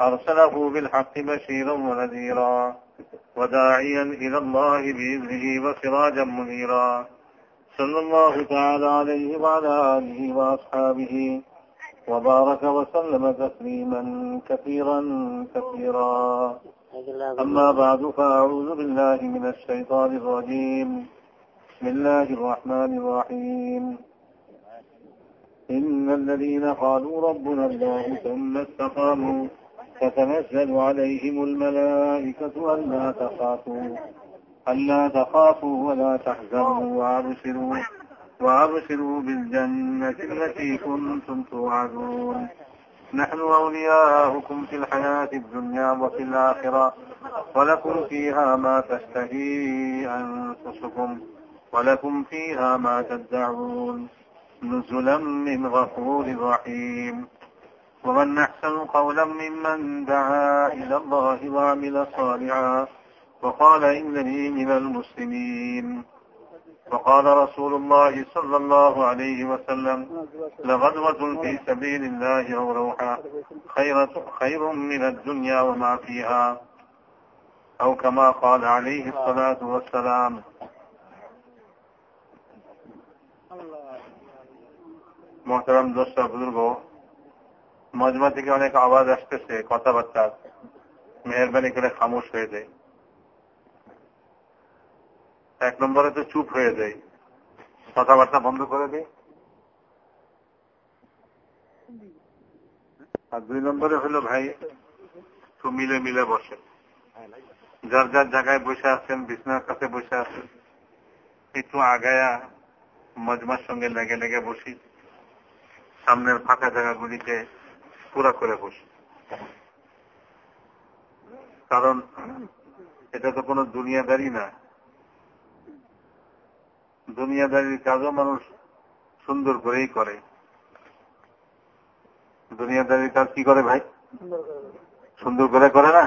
أرسله بالحق بشيرا ونذيرا وداعيا إلى الله بإذنه وسراجا منيرا. صلى الله تعالى عليه وعلى آله وأصحابه وبارك وسلم تسليما كثيرا كثيرا. أما بعد فأعوذ بالله من الشيطان الرجيم. بسم الله الرحمن الرحيم. إن الذين قالوا ربنا الله ثم استقاموا تتنزل عليهم الملائكة ألا تخافوا ألا تخافوا ولا تحزنوا وأبشروا وأبشروا بالجنة التي كنتم توعدون. نحن أولياؤكم في الحياة الدنيا وفي الآخرة ولكم فيها ما تشتهي أنفسكم ولكم فيها ما تدعون. نزلا من غفور رحيم. ومن أحسن قولا ممن دعا إلى الله وعمل صالحا وقال إنني من المسلمين. وقال رسول الله صلى الله عليه وسلم لغدوة في سبيل الله أو روحا خير خير من الدنيا وما فيها. أو كما قال عليه الصلاة والسلام. محترم دوستا بزرگوں মজমা থেকে অনেক আওয়াজ আসতেছে, কথাবার্তা। মেহরবানি করে খামোশ হয়ে যায়। এক নম্বরে তো চুপ হয়ে যায়। কথাবার্তা বন্ধ করে দিই আর দুই নম্বরে হলো ভাই তো মিলে মিলে বসে। যার যার জায়গায় বসে আছেন, বিছনার কাছে বসে আছেন, একটু আগায়া মজমার সঙ্গে লেগে লেগে বসি। সামনের ফাঁকা জায়গাগুলিকে পুরা করে বসি। কারণ এটা তো কোনো দুনিয়াদারি না। দুনিয়াদারির কাজও মানুষ সুন্দর করেই করে। দুনিয়াদারির কাজ কি করে ভাই? সুন্দর করে করে না?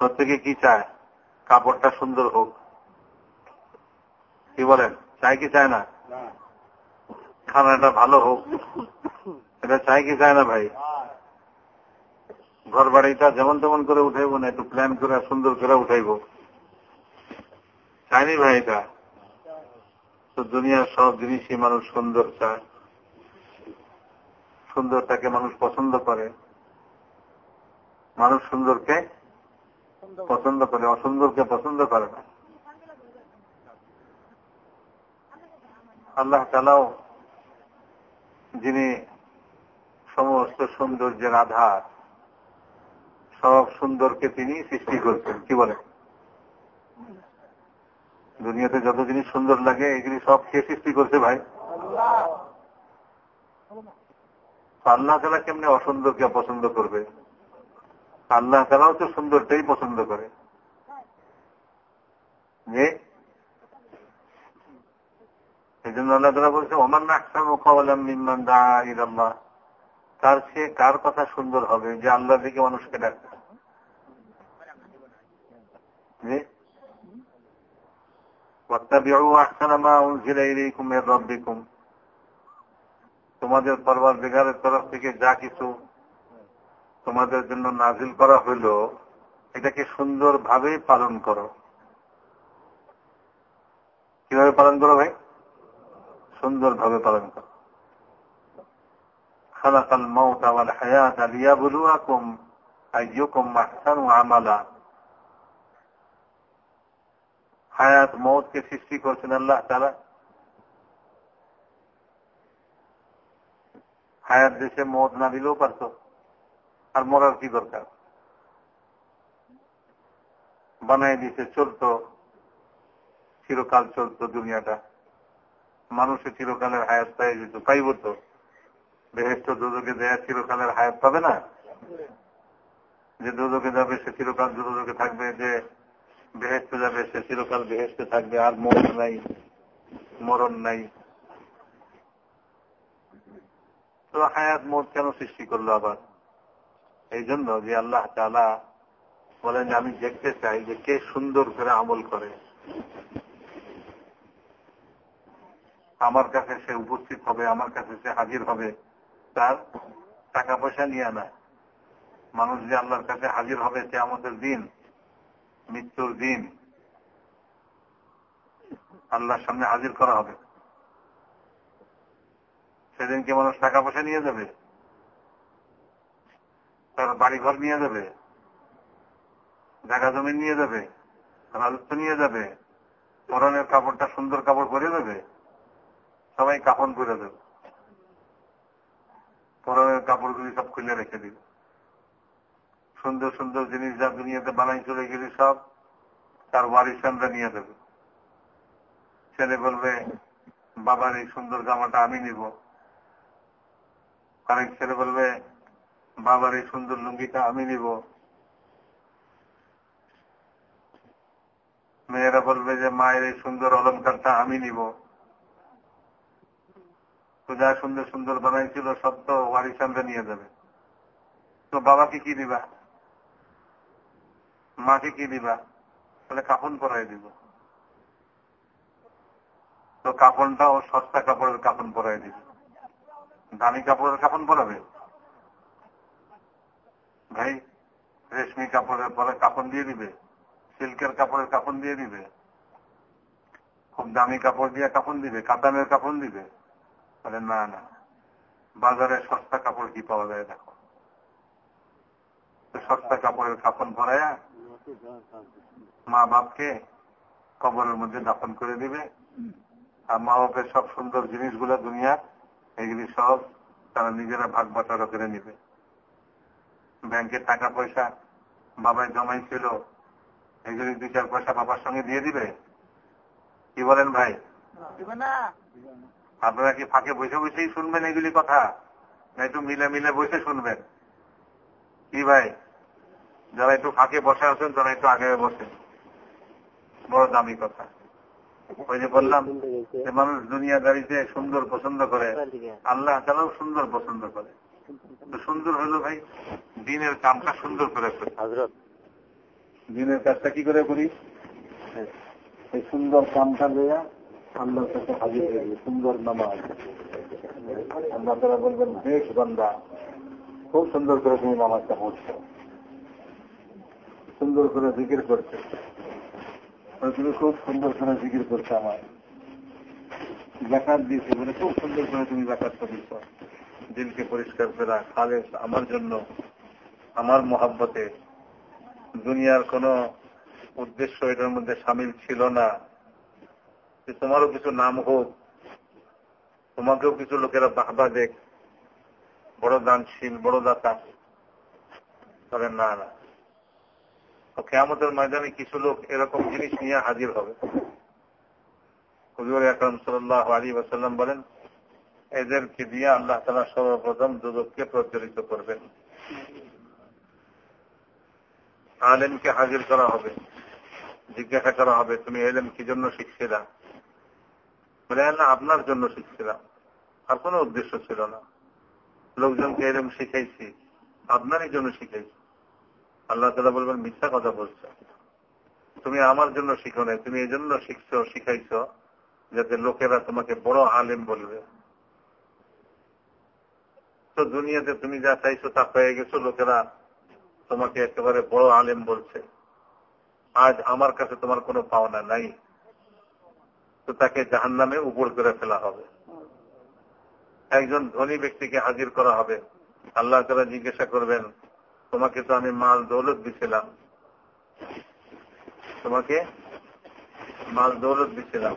প্রত্যেকে কি চায়? কাপড়টা সুন্দর হোক। কি বলেন? চায় কি চায় না? খানাটা ভালো হোক। এটা চাই কি চায় না ভাই? ঘর বাড়িটা যেমন তেমন করে উঠাইব, না একটু প্ল্যান করে সুন্দর করে উঠাইব। চাইনি ভাই এটা? তো দুনিয়ার সব জিনিসই মানুষ সুন্দর চায়। সুন্দরটাকে মানুষ পছন্দ করে। মানুষ সুন্দরকে পছন্দ করে, অসুন্দরকে পছন্দ করে না। আল্লাহ তালাও যিনি সমস্ত সৌন্দর্যের আধার সব সুন্দরকে তিনি সৃষ্টি করছেন। কি বলে দুনিয়াতে যত জিনিস সুন্দর লাগে, এগুলি সব কে সৃষ্টি করছে ভাই? আল্লাহ তালা কেমনি অসুন্দরকে পছন্দ করবে? আল্লাহ তালাও তো সুন্দরটাই পছন্দ করে। যে এই জন্য আল্লাহ তালা বলছে, ওমান আকসাম কাওয়ালাম মিম্মান দা ইলাল্লাহ। তার চেয়ে কার কথা সুন্দর হবে? যে আল্লাহ দিকে মানুষকে ডাকবে তোমাদের পরবার বেগারের তরফ থেকে যা কিছু তোমাদের জন্য নাজিল করা হইল, এটাকে সুন্দর ভাবে পালন করো। কীভাবে পালন করো ভাই? সুন্দর ভাবে পালন করো। خلق الموت والحياة ليبلوكم أيكم أحسن عملا হায়াত মৌতকে সৃষ্টি করছেন আল্লাহ তারা হায়াত দেশে মত না দিলেও পারত আর মরার কি দরকার বানাই দিছে চলত চিরকাল চলত দুনিয়াটা মানুষের চিরকালের হায়াত পাই যেত পাইব তো বেহেস্ত দুদকে দেয়া চিরকালের হায়াত পাবে না? যে দুদকে যাবে, সে চিরকাল দুদকে থাকবে, যে বেহেস্তে যাবে, সে চিরকাল বেহেস্তে থাকবে, আর মরণ নাই মরণ নাই। তো হায়াত মত কেন সৃষ্টি করল আবার? এই জন্য যে আল্লাহ তালা বলেন, আমি দেখতে চাই যে কে সুন্দর করে আমল করে। আমার কাছে সে উপস্থিত হবে, আমার কাছে সে হাজির হবে। তার টাকা পয়সা নিয়ে না মানুষ যে আল্লাহর কাছে হাজির হবে সে আমাদের দিন, মৃত্যুর দিন, আল্লাহর সামনে হাজির করা হবে। সেদিনকে মানুষ টাকা পয়সা নিয়ে যাবে? তার বাড়িঘর নিয়ে যাবে? জায়গা জমি নিয়ে যাবে? রাজত্ব নিয়ে যাবে? পরনের কাপড়টা সুন্দর কাপড় পরে দেবে সবাই কাপড় করে দেবে পরনের কাপড়গুলি সব খুলে রেখে দিবে সুন্দর সুন্দর জিনিস যা দুনিয়াতে বানাই চলে গেলে সব তার ওয়ারিসানরা নিয়ে দেবে ছেলে বলবে, বাবার এই সুন্দর জামাটা আমি নিব। আরেক ছেলে বলবে, বাবার এই সুন্দর লুঙ্গিটা আমি নিব। মেয়েরা বলবে যে, মায়ের এই সুন্দর অলঙ্কারটা আমি নিব। যা সুন্দর সুন্দর বানাইছিল, সব তো ওয়ারিসানরা নিয়ে যাবে। তো বাবাকে কি দিবা? মাকে কি দিবা? তাহলে কাপন পরাই দিব। তো ও সস্তা কাপড়ের কাপড় পরাই দিব। দামি কাপড়ের কাপড় পরাবে? ভাই, রেশমি কাপড়ের পরে কাপড় দিয়ে দিবে? সিল্কের কাপড়ের কাপড় দিয়ে দিবে? খুব দামি কাপড় দিয়ে কাপড় দিবে? কাতানের কাপড় দিবে? বলে না না, বাজারে সস্তা কাপড় কি পাওয়া যায় দেখো? সস্তা কাপড়ের কাপড় ভরায়া মা বাপকে কবরের মধ্যে দাফন করে দিবে। আর মা বাপের সব সুন্দর জিনিসগুলো দুনিয়ার, এগুলি সব তারা নিজেরা ভাগ বাটারা করে নিবে। ব্যাংকের টাকা পয়সা বাবায় জমাই ছিল এগুলি দুই চার পয়সা বাবার সঙ্গে দিয়ে দিবে? কি বলেন ভাই? আপনারা কি ফাঁকে বসে বসেই শুনবেন এগুলি কথা? না একটু মিলে মিলে বসে শুনবেন। কি ভাই? যারা একটু ফাঁকে বসে আছেন তারা একটু আগে বসেন। বড় দামি কথা। ওই যে বললাম যে মানুষ দুনিয়াদারিতে সুন্দর পছন্দ করে আল্লাহ তারাও সুন্দর পছন্দ করে। সুন্দর হলো ভাই দিনের কামটা সুন্দর করে করি। দিনের কাজটা কি করে করি? এই সুন্দর কামটা লইয়া আল্লাহর কাছে হাজির হয়ে সুন্দর নামাজ। আল্লাহ তারা বলবেন, বেশ বান্দা, খুব সুন্দর করে তুমি নামাজটা পড়ছো। সুন্দর করে জিকির করছে। তুমি খুব সুন্দর করে জিকির করছ আমার। জাকাত দিয়েছে বলে খুব সুন্দর করে তুমি জাকাতটা দিচ্ছ দিলকে পরিষ্কার করা খালেস, আমার জন্য, আমার মহাব্বতে। দুনিয়ার কোন উদ্দেশ্য এটার মধ্যে সামিল ছিল না। যে তোমারও কিছু নাম হোক, তোমাকেও কিছু লোকেরা বাহবা দেখ। বড় দানশীল, বড় দাতা। তবে না না। কেয়ামতের ময়দানে কিছু লোক এরকম জিনিস নিয়ে হাজির হবে। হুজুর আকরম সাল্লাহ আলী ওসাল্লাম বলেন, এদেরকে দিয়ে আল্লাহ তালা সর্বপ্রথম দুদককে প্রজ্বলিত করবেন। আলেমকে হাজির করা হবে, জিজ্ঞাসা করা হবে, তুমি এলেম কি জন্য শিখছিলা? বলে না, আপনার জন্য শিখছিলাম। আর কোনো উদ্দেশ্য ছিল না। লোকজনকে এলেম শিখাইছি। আপনারই জন্য শিখাইছি। আল্লাহ তালা বলবেন, মিথ্যা কথা বলছো। তুমি আমার জন্য শিখো নাই, তুমি এই জন্য শিখছো, শিখাইছ, যাতে লোকেরা তোমাকে বড় আলেম বলবে। তো দুনিয়াতে তুমি যা চাইছো তা পেয়ে গেছো, লোকেরা তোমাকে একেবারে বড় আলেম বলছে। আজ আমার কাছে তোমার কোনো পাওনা নাই। তো তাকে জাহান নামে উপর করে ফেলা হবে। একজন ধনী ব্যক্তিকে হাজির করা হবে। আল্লাহ তারা জিজ্ঞাসা করবেন, তোমাকে তো আমি মাল দৌলত দিছিলাম। তোমাকে মাল দৌলত দিছিলাম।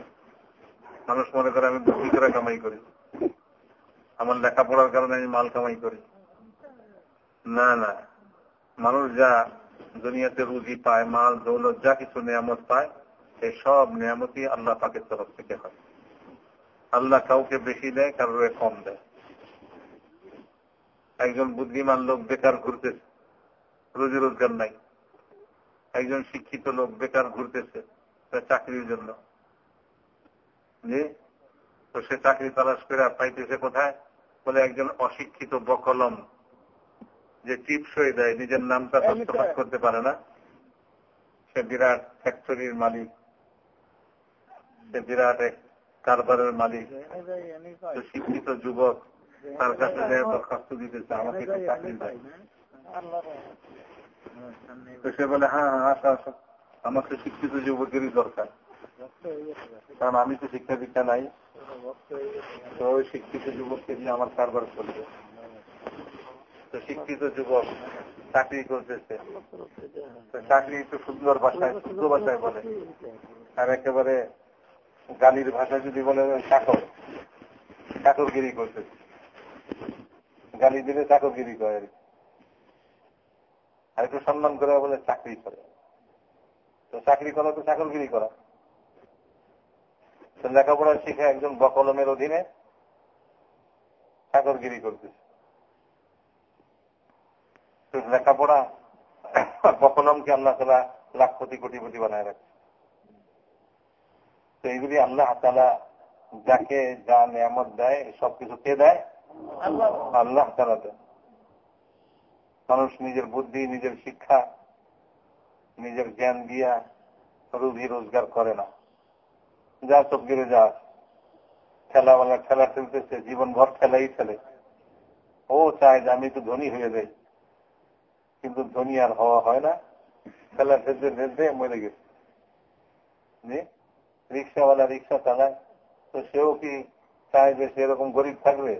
মানুষ মনে করে আমি বুদ্ধি করে কামাই করি। আমার লেখাপড়ার কারণে আমি মাল কামাই করি। না না। মানুষ যা দুনিয়াতে রুজি পায়, মাল দৌলত যা কিছু নিয়ামত পায় এই সব নিয়ামতই আল্লাহ পাকের তরফ থেকে হয়। আল্লাহ কাউকে বেশি দেয় কারোর কম দেয়। একজন বুদ্ধিমান লোক বেকার ঘুরতেছে রোজি রোজগার নাই। একজন শিক্ষিত লোক বেকার ঘুরতেছে চাকরির জন্য। জি তো সে চাকরি তালাশ করে পাইতেছে কোথায়? বলে একজন অশিক্ষিত বকলম যে টিপসই দেয় নিজের নামটা দস্তপাত করতে পারে না। সে বিরাট ফ্যাক্টরির মালিক। সে বিরাট এক কারবারের মালিক শিক্ষিত যুবক, তার কাছে দরখাস্ত দিতেছে, আমাকে একটু চাকরি দেয় তো সে বলে হ্যাঁ হ্যাঁ আসো আসো। আমার তো শিক্ষিত যুবকেরই দরকার। কারণ আমি তো শিক্ষা দীক্ষা নাই। তো ওই শিক্ষিত যুবককে দিয়ে আমার কারবার করবে তো শিক্ষিত যুবক চাকরি করতেছে। চাকরি একটু সুন্দর ভাষায়, শুদ্ধ ভাষায় বলে। আর একেবারে গালির ভাষা যদি বলে চাকর। চাকরগিরি করতেছে গালি দিলে চাকরগিরি করে। আর আর একটু সম্মান করে বলে চাকরি করে। তো চাকরি করা তো চাকরগিরি করা। তো লেখাপড়া শিখে একজন বকলমের অধীনে চাকরগিরি করতেছে। লেখাপড়া বকলমকে আল্লাহ তালা লাখ কোটি কোটিপতি বানায় রাখছে। তো এইগুলি আল্লাহ তালা যাকে যা নিয়ামত দেয় সবকিছু কে দেয়? আল্লাহ তালা দেয় মানুষ নিজের বুদ্ধি, নিজের শিক্ষা, নিজের জ্ঞান দিয়া রুজি রোজগার করে না। যা তকদিরে যা। খেলাওয়ালা খেলা খেলতেছে জীবন ভর খেলাই খেলে ও চায় যে আমি তো ধনী হয়ে যাই। কিন্তু ধনী আর হওয়া হয় না। খেলা খেলতে খেলতে মরে গেছে। রিক্সাওয়ালা রিক্সা চালায়, তো সেও কি চায় যে সেরকম গরিব থাকবে?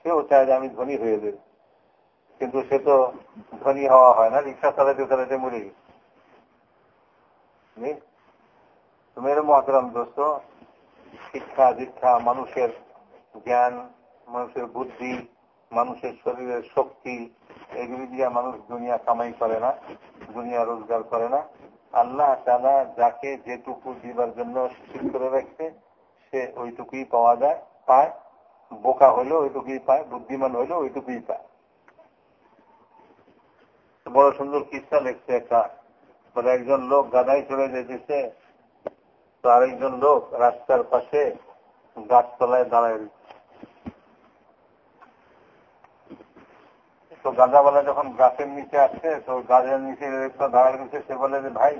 সেও চায় যে আমি ধনী হয়ে যাই। কিন্তু সে তো ধনী হওয়া হয় না, রিক্সা চালাতে চালাতে মরে গেছে। মেরে মহাতরাম দোস্ত, শিক্ষা, দীক্ষা, মানুষের জ্ঞান, মানুষের বুদ্ধি, মানুষের শরীরের শক্তি, এগুলি দিয়ে মানুষ দুনিয়া কামাই করে না, দুনিয়া রোজগার করে না। আল্লাহ তালা যাকে যেটুকু দিবার জন্য সুশীল করে রাখছে, সে ওইটুকুই পাওয়া যায়, পায়। বোকা হলেও ওইটুকুই পায়, বুদ্ধিমান হলেও ওইটুকুই পায়। বড় সুন্দর কিস্তা লিখছে একটা। বলে একজন লোক গাদায় চলে যেতেছে, তো আরেকজন লোক রাস্তার পাশে গাছতলায় দাঁড়ায় তো গাঁজাওয়ালা যখন গাছের নিচে আসছে, তো গাছের নিচে একটা দাঁড়ায় গেছে সে বলে যে, ভাই,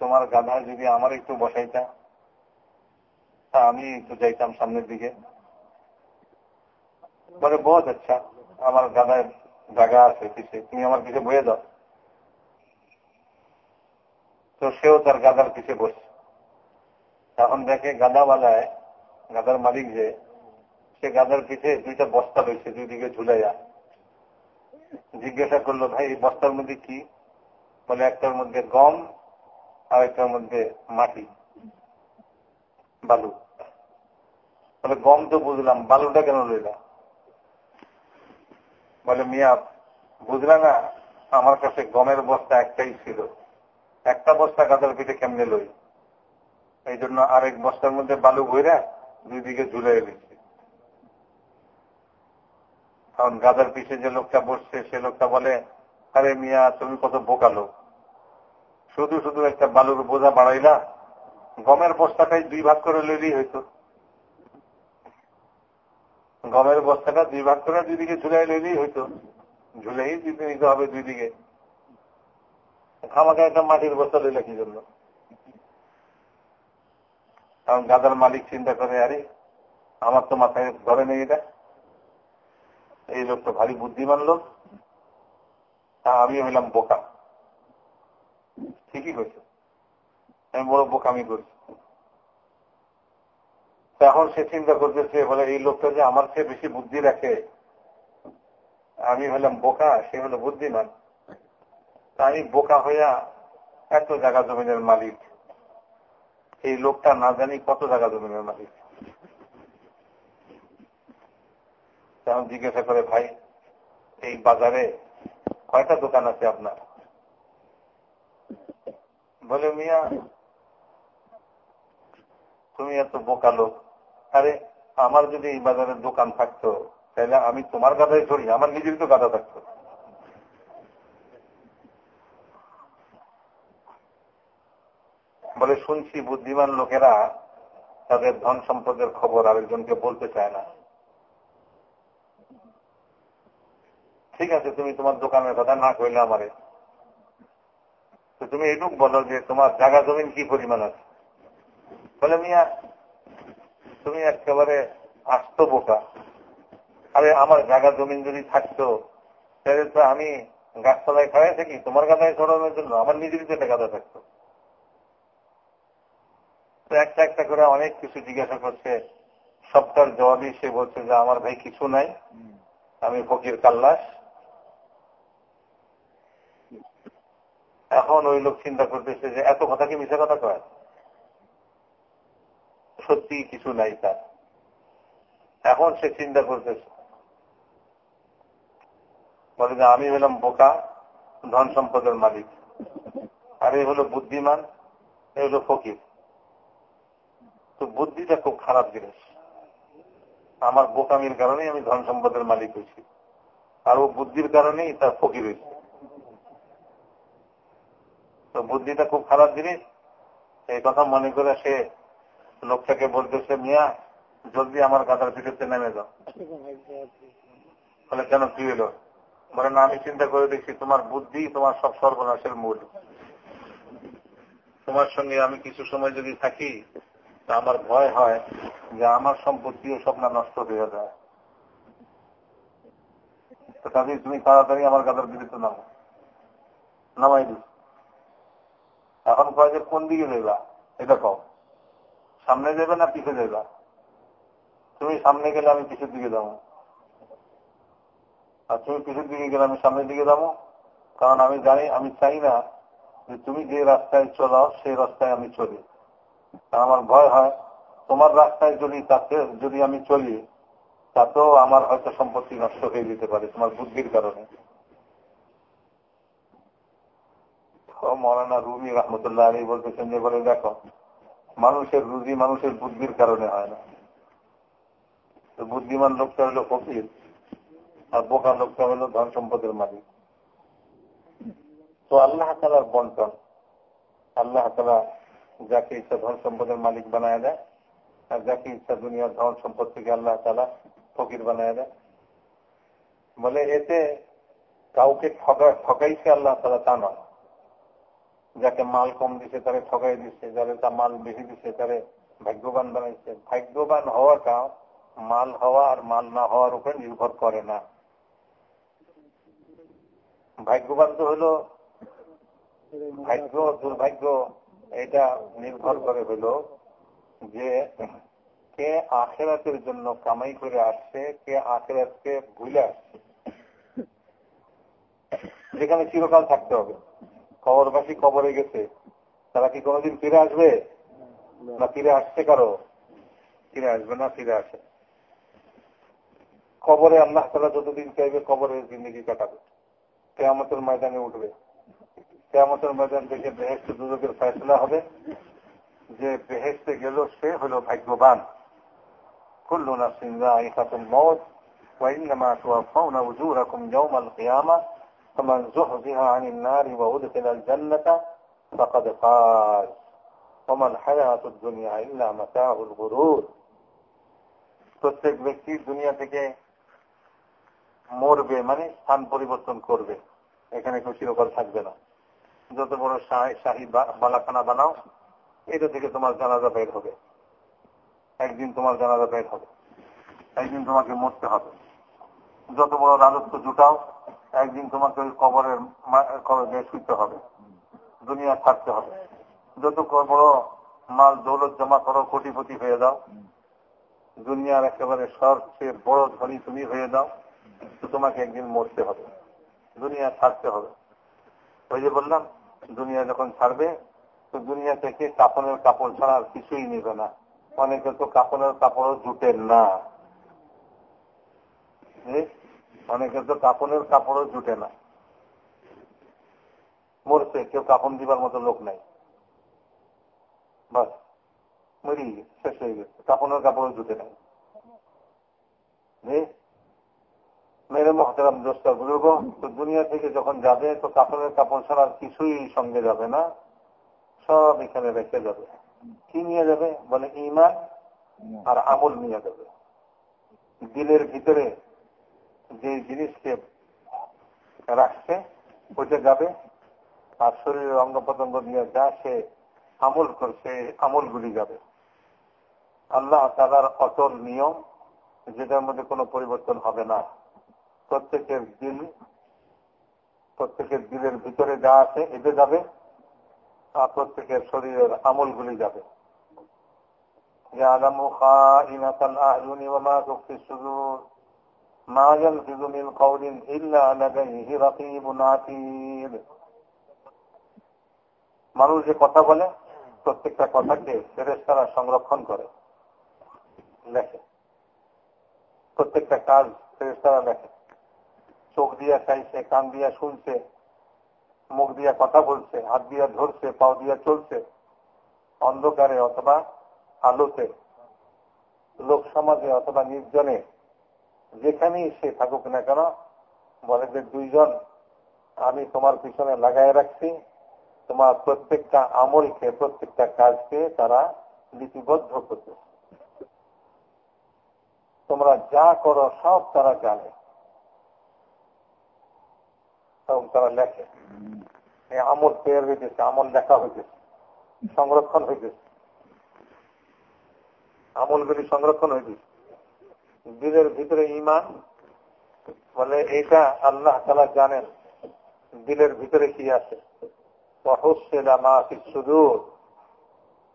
তোমার গাধায় যদি আমার একটু বসাইতা, তা আমি একটু যাইতাম সামনের দিকে। বলে বহুত আচ্ছা আমার গাধায় জায়গা আছে পিছিয়ে তুমি আমার পিছিয়ে বয়ে দাও। তো সেও তার গাদার পিছে বসছে তখন দেখে গাদাওয়ালায় গাদার মালিক যে সে গাদার পিছে দুইটা বস্তা রয়েছে, দুই দিকে ঝুলাইয়া। জিজ্ঞাসা করল, ভাই, এই বস্তার মধ্যে কি? বলে, একটার মধ্যে গম আর একটার মধ্যে মাটি, বালু। বলে, গম তো বুঝলাম, বালুটা কেন লইলা? বলে, মিয়া, বুঝলা না, আমার কাছে গমের বস্তা একটাই ছিল। একটা বস্তা গাদার পিঠে কেমনে লই? এই জন্য আরেক বস্তার মধ্যে বালু ভইরা দুই দিকে ঝুলাই দিচ্ছে। কারণ গাদার পিছে যে লোকটা বসছে, সে লোকটা বলে, আরে মিয়া, তুমি কত বোকা লোক। শুধু শুধু একটা বালুর বোঝা বাড়াইলা, গমের বস্তাটাই দুই ভাগ করে লইলেই হইতো। গমের বস্তাটা দুই ভাগ করে দুই দিকে ঝুলাই লইলেই হইতো। ঝুলেই দিতে নিতে হবে দুই দিকে খামাকে একটা মাটির বস্তা লইলে কি জন্য? কারণ গাদার মালিক চিন্তা করে, আরে, আমার তো মাথায় ধরে নেই এটা। এই লোক তো ভারী বুদ্ধিমান লোক আমি হইলাম বোকা। ঠিকই হয়েছে। আমি বড় বোকামি করছি। এখন সে চিন্তা করতেছে বলে, এই লোকটা যে আমার চেয়ে বেশি বুদ্ধি রাখে, আমি হলাম বোকা, সে হলো বুদ্ধিমান। আমি বোকা হইয়া এত জায়গা জমিনের মালিক। এই লোকটা না জানি কত জায়গা জমিনের মালিক। তখন জিজ্ঞাসা করে, ভাই, এই বাজারে কয়টা দোকান আছে আপনার? বলে, মিয়া, তুমি এত বোকা লোক। আরে, আমার যদি এই বাজারে দোকান থাকতো, তাহলে আমি তোমার গাধায় চড়ি আমার নিজের তো কাদা থাকতো। বলে, শুনছি বুদ্ধিমান লোকেরা তাদের ধন সম্পদের খবর আরেকজনকে বলতে চায় না। ঠিক আছে, তুমি তোমার দোকানের কথা না কইলে আমারে। তো তুমি এটুক বলো যে তোমার জায়গা জমিন কি পরিমাণ আছে? বলে, মিয়া, তুমি একেবারে আস্ত বোকা। আরে, আমার জায়গা জমিন যদি থাকতো, তাহলে তো আমি গাছতলায় খাড়াই থাকি, তোমার গাদায় ছড়ানোর জন্য আমার নিজেরই তো একটা থাকতো। তো একটা একটা করে অনেক কিছু জিজ্ঞাসা করছে। সবটার জবাবই সে বলছে যে, আমার ভাই কিছু নাই। আমি ফকির কাল্লাস। এখন ওই লোক চিন্তা করতেছে যে এত কথা কি মিশে কথা কয়? সত্যি কিছু নাই তার। এখন সে চিন্তা করতেছে। বলে যে আমি হলাম বোকা, ধন সম্পদের মালিক। আর এই হলো বুদ্ধিমান এই হলো ফকির। তো বুদ্ধিটা খুব খারাপ জিনিস। আমার বোকামির কারণেই আমি ধন সম্পদের মালিক হয়েছি। আর ও বুদ্ধির কারণেই তার ফকির হয়েছে। তো বুদ্ধিটা খুব খারাপ জিনিস। এই কথা মনে করে সে লোকটাকে বলতেছে, মিয়া, জলদি আমার গাদার পিঠেতে নেমে যাও। ফলে কেন, কি হলো? বলে, না, আমি চিন্তা করে দেখছি তোমার বুদ্ধি, তোমার সব সর্বনাশের মূল। তোমার সঙ্গে আমি কিছু সময় যদি থাকি, তা আমার ভয় হয় যে আমার সম্পত্তিও স্বপ্ন নষ্ট হয়ে যায়। তো কাজে তুমি তাড়াতাড়ি আমার গাদার বিরুদ্ধে নামো। নামাই দিস এখন কয় যে কোন দিকে যাইবা? এটা কও সামনে যাবে না পিছে যাইবা? তুমি সামনে গেলে আমি পিছের দিকে যাব। আর তুমি পিছের দিকে গেলে আমি সামনের দিকে যাব। কারণ আমি জানি, আমি চাই না যে তুমি যে রাস্তায় চলাও, সেই রাস্তায় আমি চলি। কারণ আমার ভয় হয়, তোমার রাস্তায় যদি তাতে, যদি আমি চলি, তাতেও আমার হয়তো সম্পত্তি নষ্ট হয়ে যেতে পারে তোমার বুদ্ধির কারণে। মৌলানা রুমি রহমতুল্লাহ আলী বলতেছেন যে বলে, দেখো, মানুষের রুজি মানুষের বুদ্ধির কারণে হয় না। তো বুদ্ধিমান লোকটা হলো ফকির, আর বোকা লোকটা হলো ধন সম্পদের মালিক। তো আল্লাহ তালার বন্টন, আল্লাহ তালা যাকে ইচ্ছা ধন সম্পদের মালিক বানায় দেয়, আর যাকে ইচ্ছা দুনিয়ার ধন সম্পদ থেকে আল্লাহ তালা ফকির বানায় দেয়। বলে এতে কাউকে ঠকাইছে আল্লাহ তালা তা নয়। যাকে মাল কম দিছে, তারে ঠকাই দিচ্ছে যারে তা মাল বেশি দিচ্ছে তারে ভাগ্যবান বানাইছে। ভাগ্যবান হওয়াটা মাল হওয়া আর মাল না হওয়ার উপর নির্ভর করে না। ভাগ্যবান তো হলো, ভাগ্য, দুর্ভাগ্য, এটা নির্ভর করে হলো যে কে আখেরাতের জন্য কামাই করে আসছে, কে আখেরাতকে ভুলে আসছে। যেখানে চিরকাল থাকতে হবে। কবরবাসী কবরে গেছে তারা কি কোনোদিন ফিরে আসবে না ফিরে আসছে কারো ফিরে আসবে না ফিরে আসে কবরে আল্লাহ তালা যতদিন চাইবে কবরের জিন্দগি কাটাবে কেয়ামতের ময়দানে উঠবে কেয়ামতের ময়দান থেকে বেহেস্ত দুদকের ফেসলা হবে যে বেহেস্তে গেল সে হল ভাগ্যবান كل نفس ذائقة الموت وإنما توفون أجوركم يوم القيامة فمن زحزح عن النار وأدخل الجنة فقد فاز وما الحياة الدنيا إلا متاع الغرور প্রত্যেক ব্যক্তি দুনিয়া থেকে মরবে মানে স্থান পরিবর্তন করবে এখানে কেউ চিরকাল থাকবে না যত বড় শাহী বালাখানা বানাও এটা থেকে তোমার জানাজা বের হবে একদিন তোমার জানাজা বের হবে একদিন তোমাকে মরতে হবে যত বড় রাজত্ব জুটাও একদিন তোমাকে ওই কবরের কবরে শুইতে হবে। দুনিয়া থাকতে হবে। যত বড় মাল দৌলত জমা করো, কোটিপতি হয়ে দাও দুনিয়ার একেবারে সবচেয়ে বড় ধনী তুমি হয়ে দাও তো তোমাকে একদিন মরতে হবে। দুনিয়া ছাড়তে হবে। ওই যে বললাম, দুনিয়া যখন ছাড়বে, তো দুনিয়া থেকে কাপড়ের কাপড় ছাড়া আর কিছুই নেবে না। অনেকে তো কাপড়ের কাপড়ও জুটেন না। অনেকে তো কাপড়ের কাপড়ও জুটে না। মরছে, কেউ কাপড় দিবার মতো লোক নাই। বাস মরি শেষ হয়ে গেছে কাপড়ের কাপড়ও জুটে নাই। মেরে মহতারাম দোস্তা বুঝব তো দুনিয়া থেকে যখন যাবে, তো কাপড়ের কাপড় ছাড়া কিছুই সঙ্গে যাবে না। সব এখানে রেখে যাবে। কি নিয়ে যাবে? বলে ইমান আর আমল নিয়ে যাবে। দিলের ভিতরে যে জিনিসকে রাখছে ওইটা যাবে আর শরীরের অঙ্গ প্রত্যঙ্গ নিয়ে যা সে আমল করছে আমলগুলি যাবে আল্লাহ তালার অটল নিয়ম যেটার মধ্যে কোনো পরিবর্তন হবে না প্রত্যেকের দিল প্রত্যেকের দিলের ভিতরে যা আছে এতে যাবে আর প্রত্যেকের শরীরের আমলগুলি যাবে يعلم خائنة الأعين وما تخفي الصدور ما يلفظ من قول إلا لديه رقيب عتيد মানুষ যে কথা বলে প্রত্যেকটা কথাকে ফেরেস্তারা সংরক্ষণ করে লেখে প্রত্যেকটা কাজ ফেরেস্তারা লেখে চোখ দিয়া চাইছে কান দিয়া শুনছে মুখ দিয়া কথা বলছে হাত দিয়া ধরছে পাও দিয়া চলছে অন্ধকারে অথবা আলোতে লোক সমাজে অথবা নির্জনে যেখানেই সে থাকুক না কেন, বলে যে দুইজন আমি তোমার পিছনে লাগাই রাখছি, তোমার প্রত্যেকটা আমলকে, প্রত্যেকটা কাজকে তারা লিপিবদ্ধ করতে তোমরা যা করো, সব তারা জানে। এবং তারা লেখে। এই আমল তৈরি হইতেছে, আমল লেখা হইতেছে, সংরক্ষণ হইতেছে। আমলগুলি সংরক্ষণ হইতেছে। দিলের ভিতরে ইমান বলে এটা আল্লাহ তালা জানেন দিলের ভিতরে কি আছে।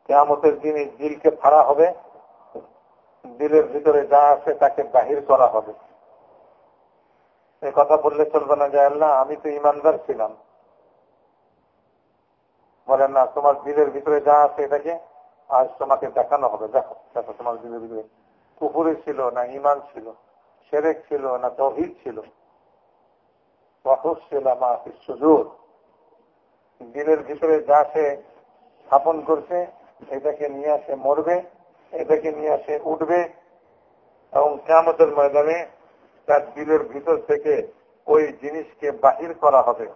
কেমতের দিনে দিলকে ফাড়া হবে, দিলের ভিতরে যা আছে তাকে বাহির করা হবে। এই কথা বললে চলবে না, যে আল্লাহ, আমি তো ইমানদার ছিলাম। বলেন না, তোমার দিলের ভিতরে যা আছে এটাকে আজ তোমাকে দেখানো হবে। দেখো দেখো তোমার দিলের ভিতরে কুকুরে ছিল, না ইমান ছিল, সেরেক ছিল, না তহিদ ছিল। সুযোগ দিলের ভিতরে যা সে স্থাপন করছে, এটাকে নিয়ে আসে মরবে, এটাকে নিয়ে আসে উঠবে এবং কেমতের ময়দানে তার দিলের ভিতর থেকে ওই জিনিসকে বাহির করা হবে,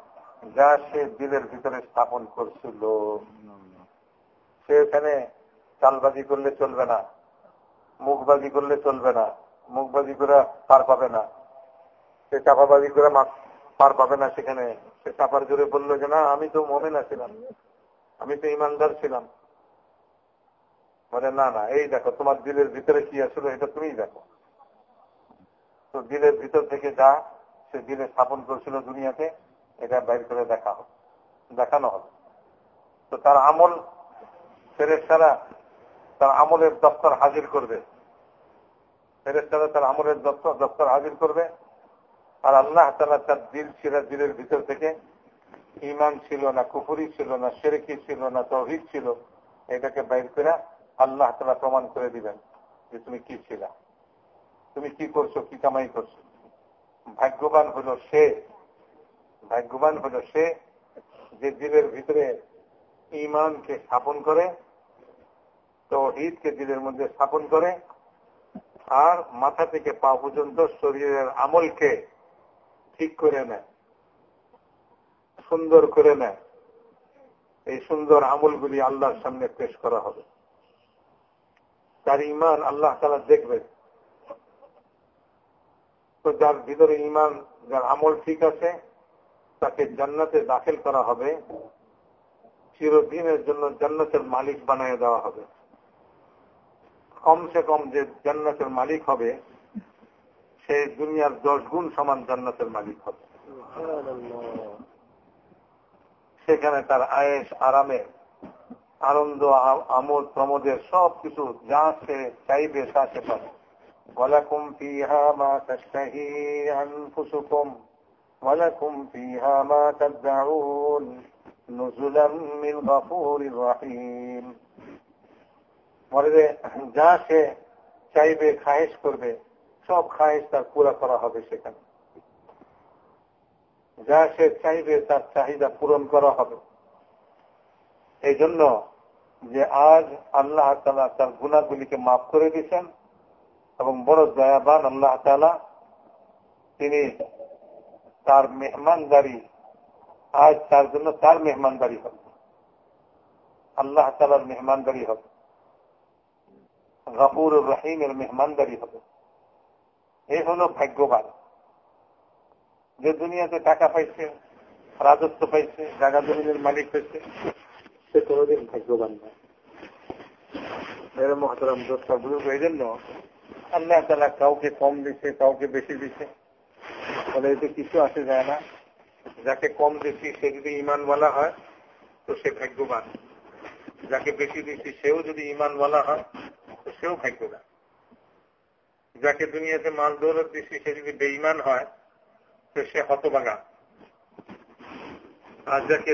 যা সে দিলের ভিতরে স্থাপন করছিল। সে এখানে চালবাজি করলে চলবে না। মুখবাজি করলে চলবে না। মুখবাজি করে পার পাবে না। সে চাপাবাজি করে পার পাবে না সেখানে। সে চাপার জোরে বলল যে, না, আমি তো মোমেনা ছিলাম আমি তো ইমানদার ছিলাম। বলে, না না, এই দেখো, তোমার দিলের ভিতরে কি আসলো, এটা তুমিই দেখো। তো দিলের ভিতর থেকে যা সে দিলে স্থাপন করছিল দুনিয়াতে, এটা বাইর করে দেখা হবে দেখানো হবে। তো তার আমল ফেরেস্তারা তার আমলের দপ্তর হাজির করবে। ফেরেস্তারা তার আমলের দপ্তর দপ্তর হাজির করবে। আর আল্লাহ তালা তার দিল ছিল দিলের ভিতর থেকে ইমান ছিল না কুফুরি ছিল না সেরেকি ছিল না তহিদ ছিল, এটাকে বাইর করে আল্লাহ তালা প্রমাণ করে দিবেন যে তুমি কি ছিল। তুমি কি করছ, কি কামাই করছ? ভাগ্যবান হলো সে, ভাগ্যবান হলো সে যে দিলের ভিতরে ইমানকে স্থাপন করে তো ঈদকে দিলের মধ্যে স্থাপন করে আর মাথা থেকে পা পর্যন্ত শরীরের আমলকে ঠিক করে নেয়, সুন্দর করে নেয়। এই সুন্দর আমলগুলি আল্লাহর সামনে পেশ করা হবে। তার ইমান আল্লাহ তালা দেখবে তো যার ভিতরে ইমান যার আমল ঠিক আছে, তাকে জান্নাতে দাখিল করা হবে। চিরদিনের জন্য জান্নাতের মালিক বানিয়ে দেওয়া হবে। কমসে কম যে জান্নাতের মালিক হবে সে দুনিয়ার দশ গুণ সমান জান্নাতের মালিক হবে সেখানে তার আয়েস আরামে আনন্দ আমোদ প্রমোদের সব কিছু যা সে চাইবে তা সে পাবে ولكم فيها ما تشتهي أنفسكم ولكم فيها ما تدعون نزلا من غفور رحيم মরে যা সে চাইবে, খায়েশ করবে, সব খায়েশ তার পুরা করা হবে সেখানে। যা সে চাইবে, তার চাহিদা পূরণ করা হবে। এই জন্য যে আজ আল্লাহ তালা তার গুণাগুলিকে মাফ করে দিয়েছেন এবং বড় দয়াবান আল্লাহ তালা তিনি তার মেহমানদারি, আজ তার জন্য তার মেহমানদারি হবে। আল্লাহ তালার মেহমানদারি হবে। গফুর রহিমের মেহমানদারি হবে। এ হল ভাগ্যবান। যে দুনিয়াতে টাকা পাইছে, রাজত্ব পাইছে, জায়গা জমিনের মালিক হয়েছে সে কোনোদিন ভাগ্যবান নয় মেরে মহাতারাম দোষটা বুঝুক এই জন্য আল্লাহ তালা কাউকে কম দিছে, কাউকে বেশি দিছে। বলে এতে কিছু আসে যায় না। যাকে কম দিচ্ছি সে যদি ইমান বলা হয়, তো সে ভাগ্যবান। যাকে বেশি দিচ্ছি সেও যদি ইমান বলা হয় তো সেও ভাগ্যবান যাকে দুনিয়াতে মাল দৌলত দিচ্ছি সে যদি বেইমান হয়, তো সে হতবাগা আর যাকে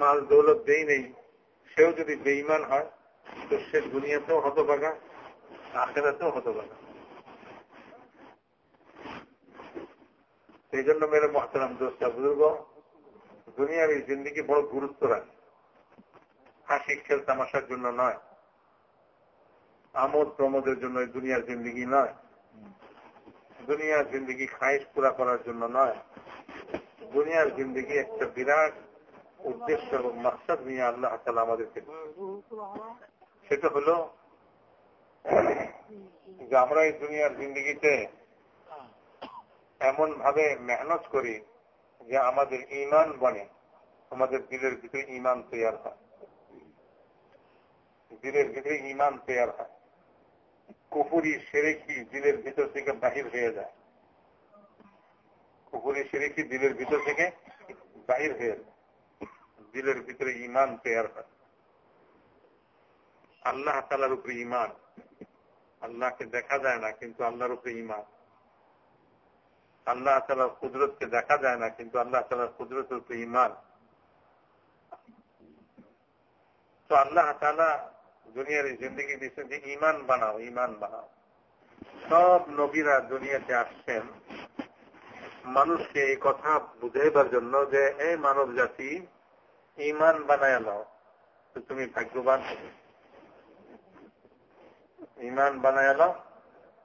মাল দৌলত দেই নেই, সেও যদি বেইমান হয়, তো সে দুনিয়াতেও হতবাগা আখেরাতেও হতবাগা সেই জন্য মেরে মহতারাম দোষটা বুজুর্গ, দুনিয়ার এই জিন্দিগি বড় গুরুত্ব রাখে। হাসি, খেল, তামাশার জন্য নয়। আমোদ প্রমোদের জন্য দুনিয়ার জিন্দিগি নয়। দুনিয়ার জিন্দিগি খাইশ পুরা করার জন্য নয়। দুনিয়ার জিন্দিগি একটা বিরাট উদ্দেশ্য এবং মাকসাদ নিয়ে আল্লাহ তালা আমাদেরকে সেটা হলো যে আমরা এই দুনিয়ার জিন্দিগিতে এমন ভাবে মেহনত করি যে আমাদের ইমান বনে, আমাদের দিলের ভিতরে ইমান তৈয়ার হয়। দিলের ভিতরে ইমান তৈয়ার হয়। কুপুরি সেরেকি দিলের ভিতর থেকে বাহির হয়ে যায়। কুপুরি সেরেকি দিলের ভিতর থেকে বাহির হয়ে যায়। দিলের ভিতরে ইমান তৈয়ার হয়। আল্লাহ তালার উপরে ইমান আল্লাহকে দেখা যায় না, কিন্তু আল্লাহর উপরে ইমান আল্লাহ তালার কুদরতকে দেখা যায় না, কিন্তু আল্লাহ তালার কুদরতের উপরে ইমান তো আল্লাহ তালা দুনিয়ার এই জিন্দগি দিচ্ছেন যে ইমান বানাও ইমান বানাও। সব নবীরা দুনিয়াতে আসছেন। মানুষকে এই কথা বুঝাইবার জন্য যে এই মানব জাতি ইমান বানায় নাও তুমি ভাগ্যবান ইমান বানায় নাও,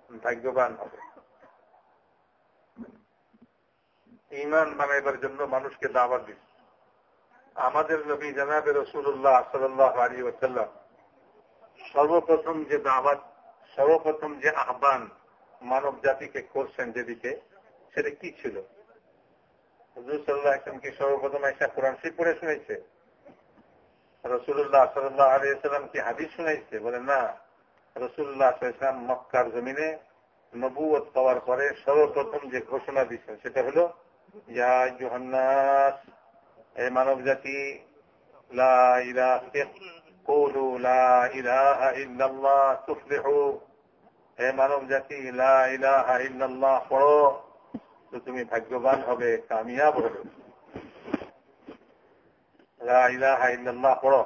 ভাগ্যবান হবে। ইমান বানাইবার জন্য মানুষকে দাবার দিচ্ছে আমাদের নবী জানাবে রসুল্লাহ সাল্লাহ আলী ওসাল্লাম সর্বপ্রথম যে দাওয়াত, সর্বপ্রথম যে আহ্বান মানব জাতিকে করছেন যেদিকে, সেটা কি ছিল? হুজুর সর্বপ্রথম একটা কোরআন শরীফ পড়ে শুনেছে রসুল্লাহ সাল্লাহ আলিয়াল্লাম কি হাদিস শুনাইছে? বলে, না রসুল্লাহ ইসলাম মক্কার জমিনে নবুয়ত পাওয়ার পরে সর্বপ্রথম যে ঘোষণা দিচ্ছেন সেটা হলো, ইয়া জোহান্নাস এই মানব জাতি قولوا لا إله إلا الله تفلحوا হে মানব জাতি লা ইলাহা ইল্লাল্লাহ পড়ো তো তুমি ভাগ্যবান হবে কামিয়াব হবে লা ইলাহা ইল্লাল্লাহ পড়ো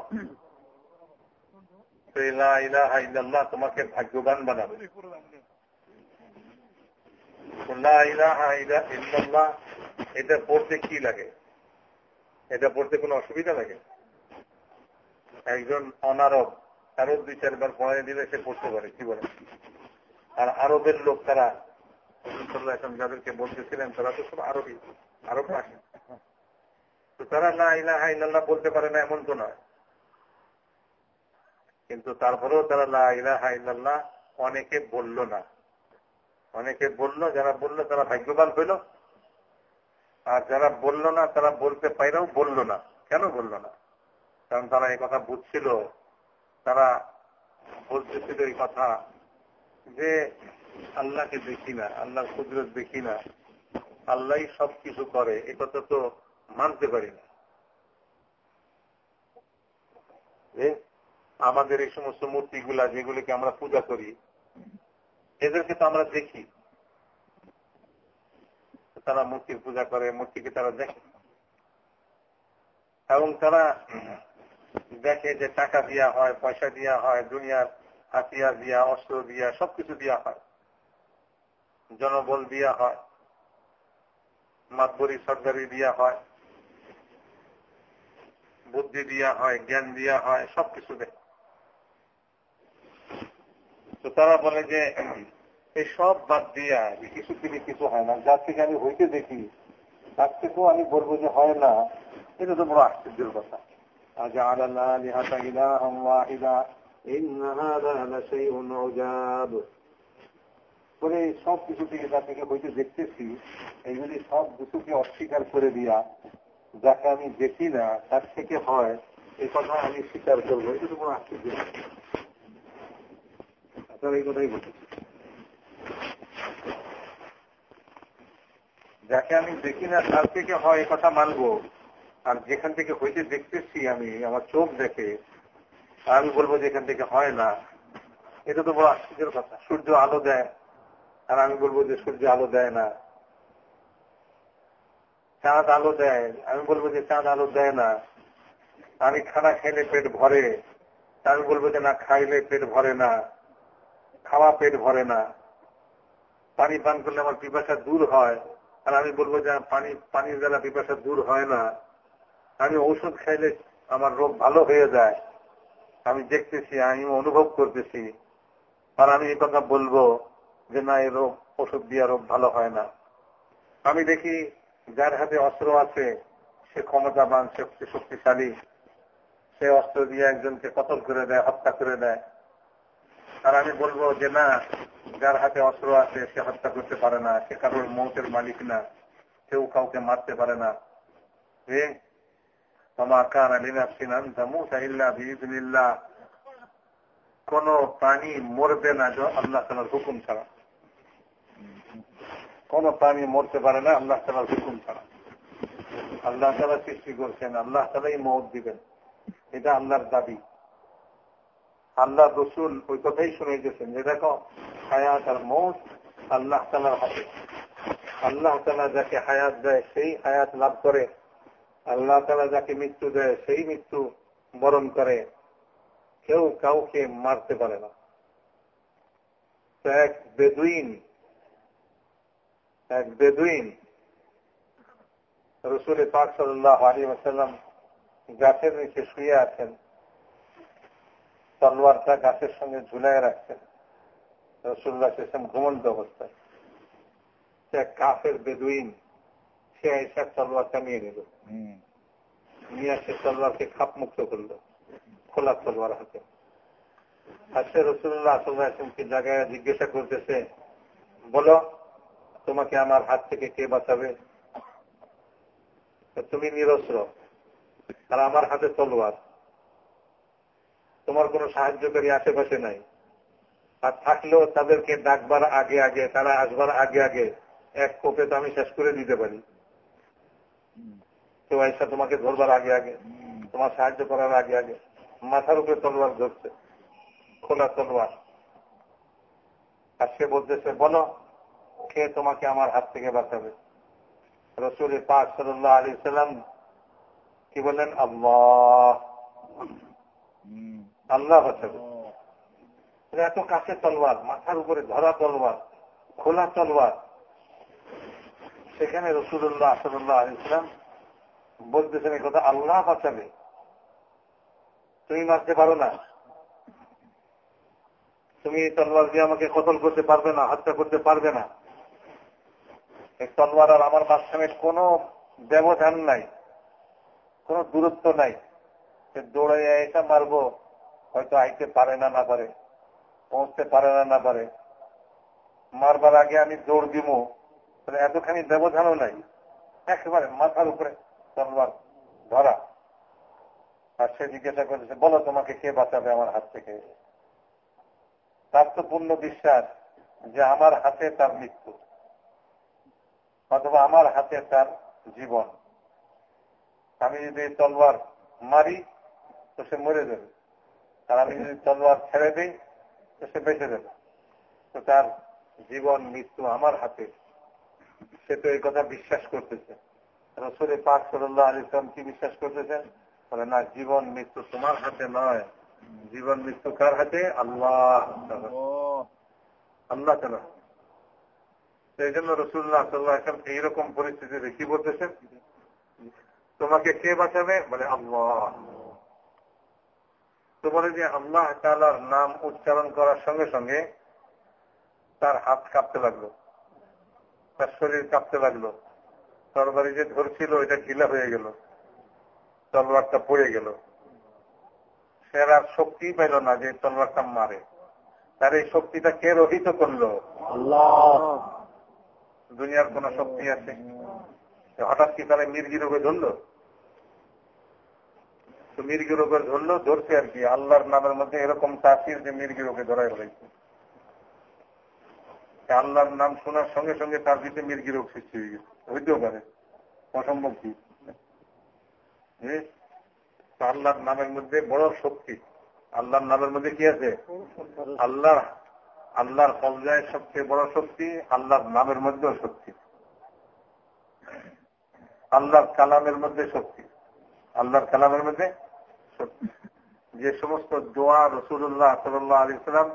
তো লা ইলাহা ইল্লাল্লাহ তোমাকে ভাগ্যবান বানাবে লা ইলাহা ইল্লাল্লাহ এটা পড়তে কি লাগে এটা পড়তে কোনো অসুবিধা লাগে একজন অনারব আরও দুই চারবার পড়াই দিলে সে পড়তে পারে, কি বলে আর আরবের লোক তারা এখন যাদেরকে বলতেছিলেন, তারা তো সব আরবি, আরব ভাষা। তো তারা না ইলাহা ইল্লাল্লাহ বলতে পারে না, এমন তো নয়। কিন্তু তারপরেও তারা লা ইলাহা ইল্লাল্লাহ অনেকে বলল না। অনেকে বলল, যারা বলল তারা ভাগ্যবান হইল। আর যারা বলল না, তারা বলতে পাইলেও বলল না। কেন বলল না? কারণ তারা এই কথা বুঝছিল, তারা বলতেছিল এই কথা যে আল্লাহকে দেখি না, আল্লাহর কুদরত দেখি না আল্লাহ সব কিছু করে, এ কথা তো মানতে পারি না। আমাদের এই সমস্ত মূর্তিগুলা যেগুলিকে আমরা পূজা করি, এদেরকে তো আমরা দেখি। তারা মূর্তির পূজা করে, মূর্তিকে তারা দেখে। এবং তারা দেখে যে টাকা দেওয়া হয়, পয়সা দেওয়া হয়, দুনিয়ার হাতিয়ার দিয়া, অস্ত্র দিয়া, সবকিছু দেওয়া হয়। জনবল দেওয়া হয়। মাতবরি, সরকারি দেওয়া হয়। বুদ্ধি দেওয়া হয়, জ্ঞান দেওয়া হয়, সবকিছু দেয়। তো তারা বলে যে, এই সব বাদ দিয়া কিছু থেকে কিছু হয় না। যার থেকে আমি হইতে দেখি, তার থেকেও আমি বলব যে হয় না। এটা তো বড় আশ্চর্যের কথা। أجعل الآلهة إلها واحدا إن هذا لشيء عجاب বলে সব কিছু থেকে যা থেকে হইতে দেখতেছি এইগুলি সব কিছুকে অস্বীকার করে দিয়া যাকে আমি দেখি না তার থেকে হয় এই কথা আমি স্বীকার করবো এটা তো কোনো আশ্চর্য আপনার এই কথাই বলতেছি যাকে আমি দেখি না তার থেকে হয় এই কথা মানবো আর যেখান থেকে হইতে দেখতেছি আমি, আমার চোখ দেখে, আমি বলব যে এখান থেকে হয় না। এটা তো বড় আশ্চর্যের কথা। সূর্য আলো দেয়, আর আমি বলব যে সূর্য আলো দেয় না। চাঁদ আলো দেয়, আমি বলব যে চাঁদ আলো দেয় না। আমি খানা খাইলে পেট ভরে, আমি বলব যে না, খাইলে পেট ভরে না, খাওয়া পেট ভরে না। পানি পান করলে আমার পিপাসা দূর হয়, আর আমি বলব যে পানি, পানির দ্বারা পিপাসা দূর হয় না। আমি ঔষধ খাইলে আমার রোগ ভালো হয়ে যায়। আমি দেখতেছি, আমি অনুভব করতেছি। আর আমি এই কথা বলব যে, না এই রোগ, ওষুধ দিয়ে রোগ ভালো হয় না। আমি দেখি, যার হাতে অস্ত্র আছে, সে ক্ষমতাবান শক্তি শক্তিশালী। সে অস্ত্র দিয়ে একজনকে কতল করে দেয়, হত্যা করে দেয়। আর আমি বলব যে, না, যার হাতে অস্ত্র আছে, সে হত্যা করতে পারে না। সে কারোর মৌতের মালিক না। কেউ কাউকে মারতে পারে না। কোন প্রাণী মরবে না আল্লাহ তালার হুকুম ছাড়া। কোন প্রাণী মরতে পারে না আল্লাহ তালার হুকুম ছাড়া। আল্লাহ তালা সৃষ্টি করছেন, আল্লাহ তালাই মত দিবেন। এটা আল্লাহর দাবি। আল্লাহ রসুল ওই কথাই শুনে গেছেন যে দেখো, হায়াত আর মৌত আল্লাহ তালার হাতে। আল্লাহ তালা যাকে হায়াত দেয়, সেই হায়াত লাভ করে। আল্লাহ তালা যাকে মৃত্যু দেয়, সেই মৃত্যু বরণ করে। কেউ কাউকে মারতে পারে না। এক বেদুইন এক বেদুইন রসুল পাক সাল্লাহ আলী আসাল্লাম গাছের নিচে শুয়ে আছেন। তলোয়ারটা গাছের সঙ্গে ঝুলাই রাখছেন। রসুল্লাহ সেসম ঘুমন্ত অবস্থায়। সে কাফের বেদুইন। সে এসে তলোয়ারটা নিয়ে নিল। নিয়ে সে তলোয়ারকে খাপ মুক্ত করল খোলা তলোয়ার হাতে। রসুল্লাহ আসলামকে জায়গায় জিজ্ঞাসা করতেছে বলো তোমাকে আমার হাত থেকে কে বাঁচাবে? তুমি নিরস্ত্র আর আমার হাতে তলোয়ার তোমার কোনো সাহায্যকারী আশেপাশে নাই। আর থাকলেও তাদেরকে ডাকবার আগে আগে তারা আসবার আগে আগে এক কোপে তো আমি শেষ করে দিতে পারি। কেউ আইসা তোমাকে ধরবার আগে আগে তোমার সাহায্য করার আগে আগে, মাথার উপরে তলোয়ার ধরছে, খোলা তলোয়ার। আর সে বলতেছে, বলো, কে তোমাকে আমার হাত থেকে বাঁচাবে? রসুল পাক সাল্লাহ আলী সাল্লাম কি বললেন? আল্লাহ। আল্লাহ বাঁচাবে। এত কাছে তলবার মাথার উপরে ধরা তলবার খোলা তলবার সেখানে রসুল্লাহ সাল্লাহ আলী সাল্লাম বলতেছেন এই কথা, আল্লাহ বাঁচাবে। তুমি মারতে পারো না। তুমি এই তলোয়ার দিয়ে আমাকে কতল করতে পারবে না, হত্যা করতে পারবে না। এই তলোয়ার আর আমার মাঝখানে কোনো ব্যবধান নাই, কোনো দূরত্ব নাই। সে দৌড়ে এটা মারবো, হয়তো আইতে পারে না না পারে, পৌঁছতে পারে না না পারে। মারবার আগে আমি দৌড় দিব এতখানি ব্যবধানও নাই। একেবারে মাথার উপরে তলোয়ার ধরা। আর সে জিজ্ঞাসা করেছে, বলো তোমাকে কে বাঁচাবে আমার হাত থেকে? তার তো পূর্ণ বিশ্বাস যে আমার হাতে তার মৃত্যু অথবা আমার হাতে তার জীবন। আমি যদি তলোয়ার মারি, তো সে মরে যাবে। আর আমি যদি তলোয়ার ছেড়ে দিই, তো সে বেঁচে যাবে। তো তার জীবন, মৃত্যু আমার হাতে। সে তো এই কথা বিশ্বাস করতেছে। রসুল পাক সাল্লাহ আলী ইসলাম কি বিশ্বাস করতেছেন? বলে না জীবন মৃত্যু তোমার হাতে নয়। জীবন মৃত্যু কার হাতে? আল্লাহ আল্লাহ তালা এই জন্য রসুল্লাহ সাল্লাহ আসলাম এইরকম পরিস্থিতিতে কি বলতেছেন? তোমাকে কে বাঁচাবে? বলে আল্লাহ। তো বলে যে আল্লাহ তালার নাম উচ্চারণ করার সঙ্গে সঙ্গে তার হাত কাঁপতে লাগল। তার শরীর কাঁপতে লাগল। তরবারি যে ধরছিল ওইটা ঢিলা হয়ে গেল। তলোয়ারটা পড়ে গেল। সে আর শক্তি পেল না যে তলোয়ারটা মারে। তার এই শক্তিটা কে রহিত করল? দুনিয়ার কোন শক্তি আছে? হঠাৎ কি তারা মির্গি রোগে ধরলো? তো মির্গি রোগে ধরলো ধরছে আর কি। আল্লাহর নামের মধ্যে এরকম তাসির যে মির্গি রোগে ধরাই হয়েছে। আল্লাহর নাম শোনার সঙ্গে সঙ্গে তার ভিতরে মির্গি রোগ সৃষ্টি হয়ে গেছে। হইতেও পারে। অসম্ভব কি? আল্লাহর নামের মধ্যে বড় শক্তি। আল্লাহর নামের মধ্যে কি আছে? আল্লাহ আল্লাহর কবজায় সবচেয়ে বড় শক্তি, আল্লাহর নামের মধ্যেও শক্তি। আল্লাহর কালামের মধ্যে শক্তি। আল্লাহর কালামের মধ্যে শক্তি। যে সমস্ত দোয়া রসুল্লাহ সাল্লাহ আলী সাল্লাম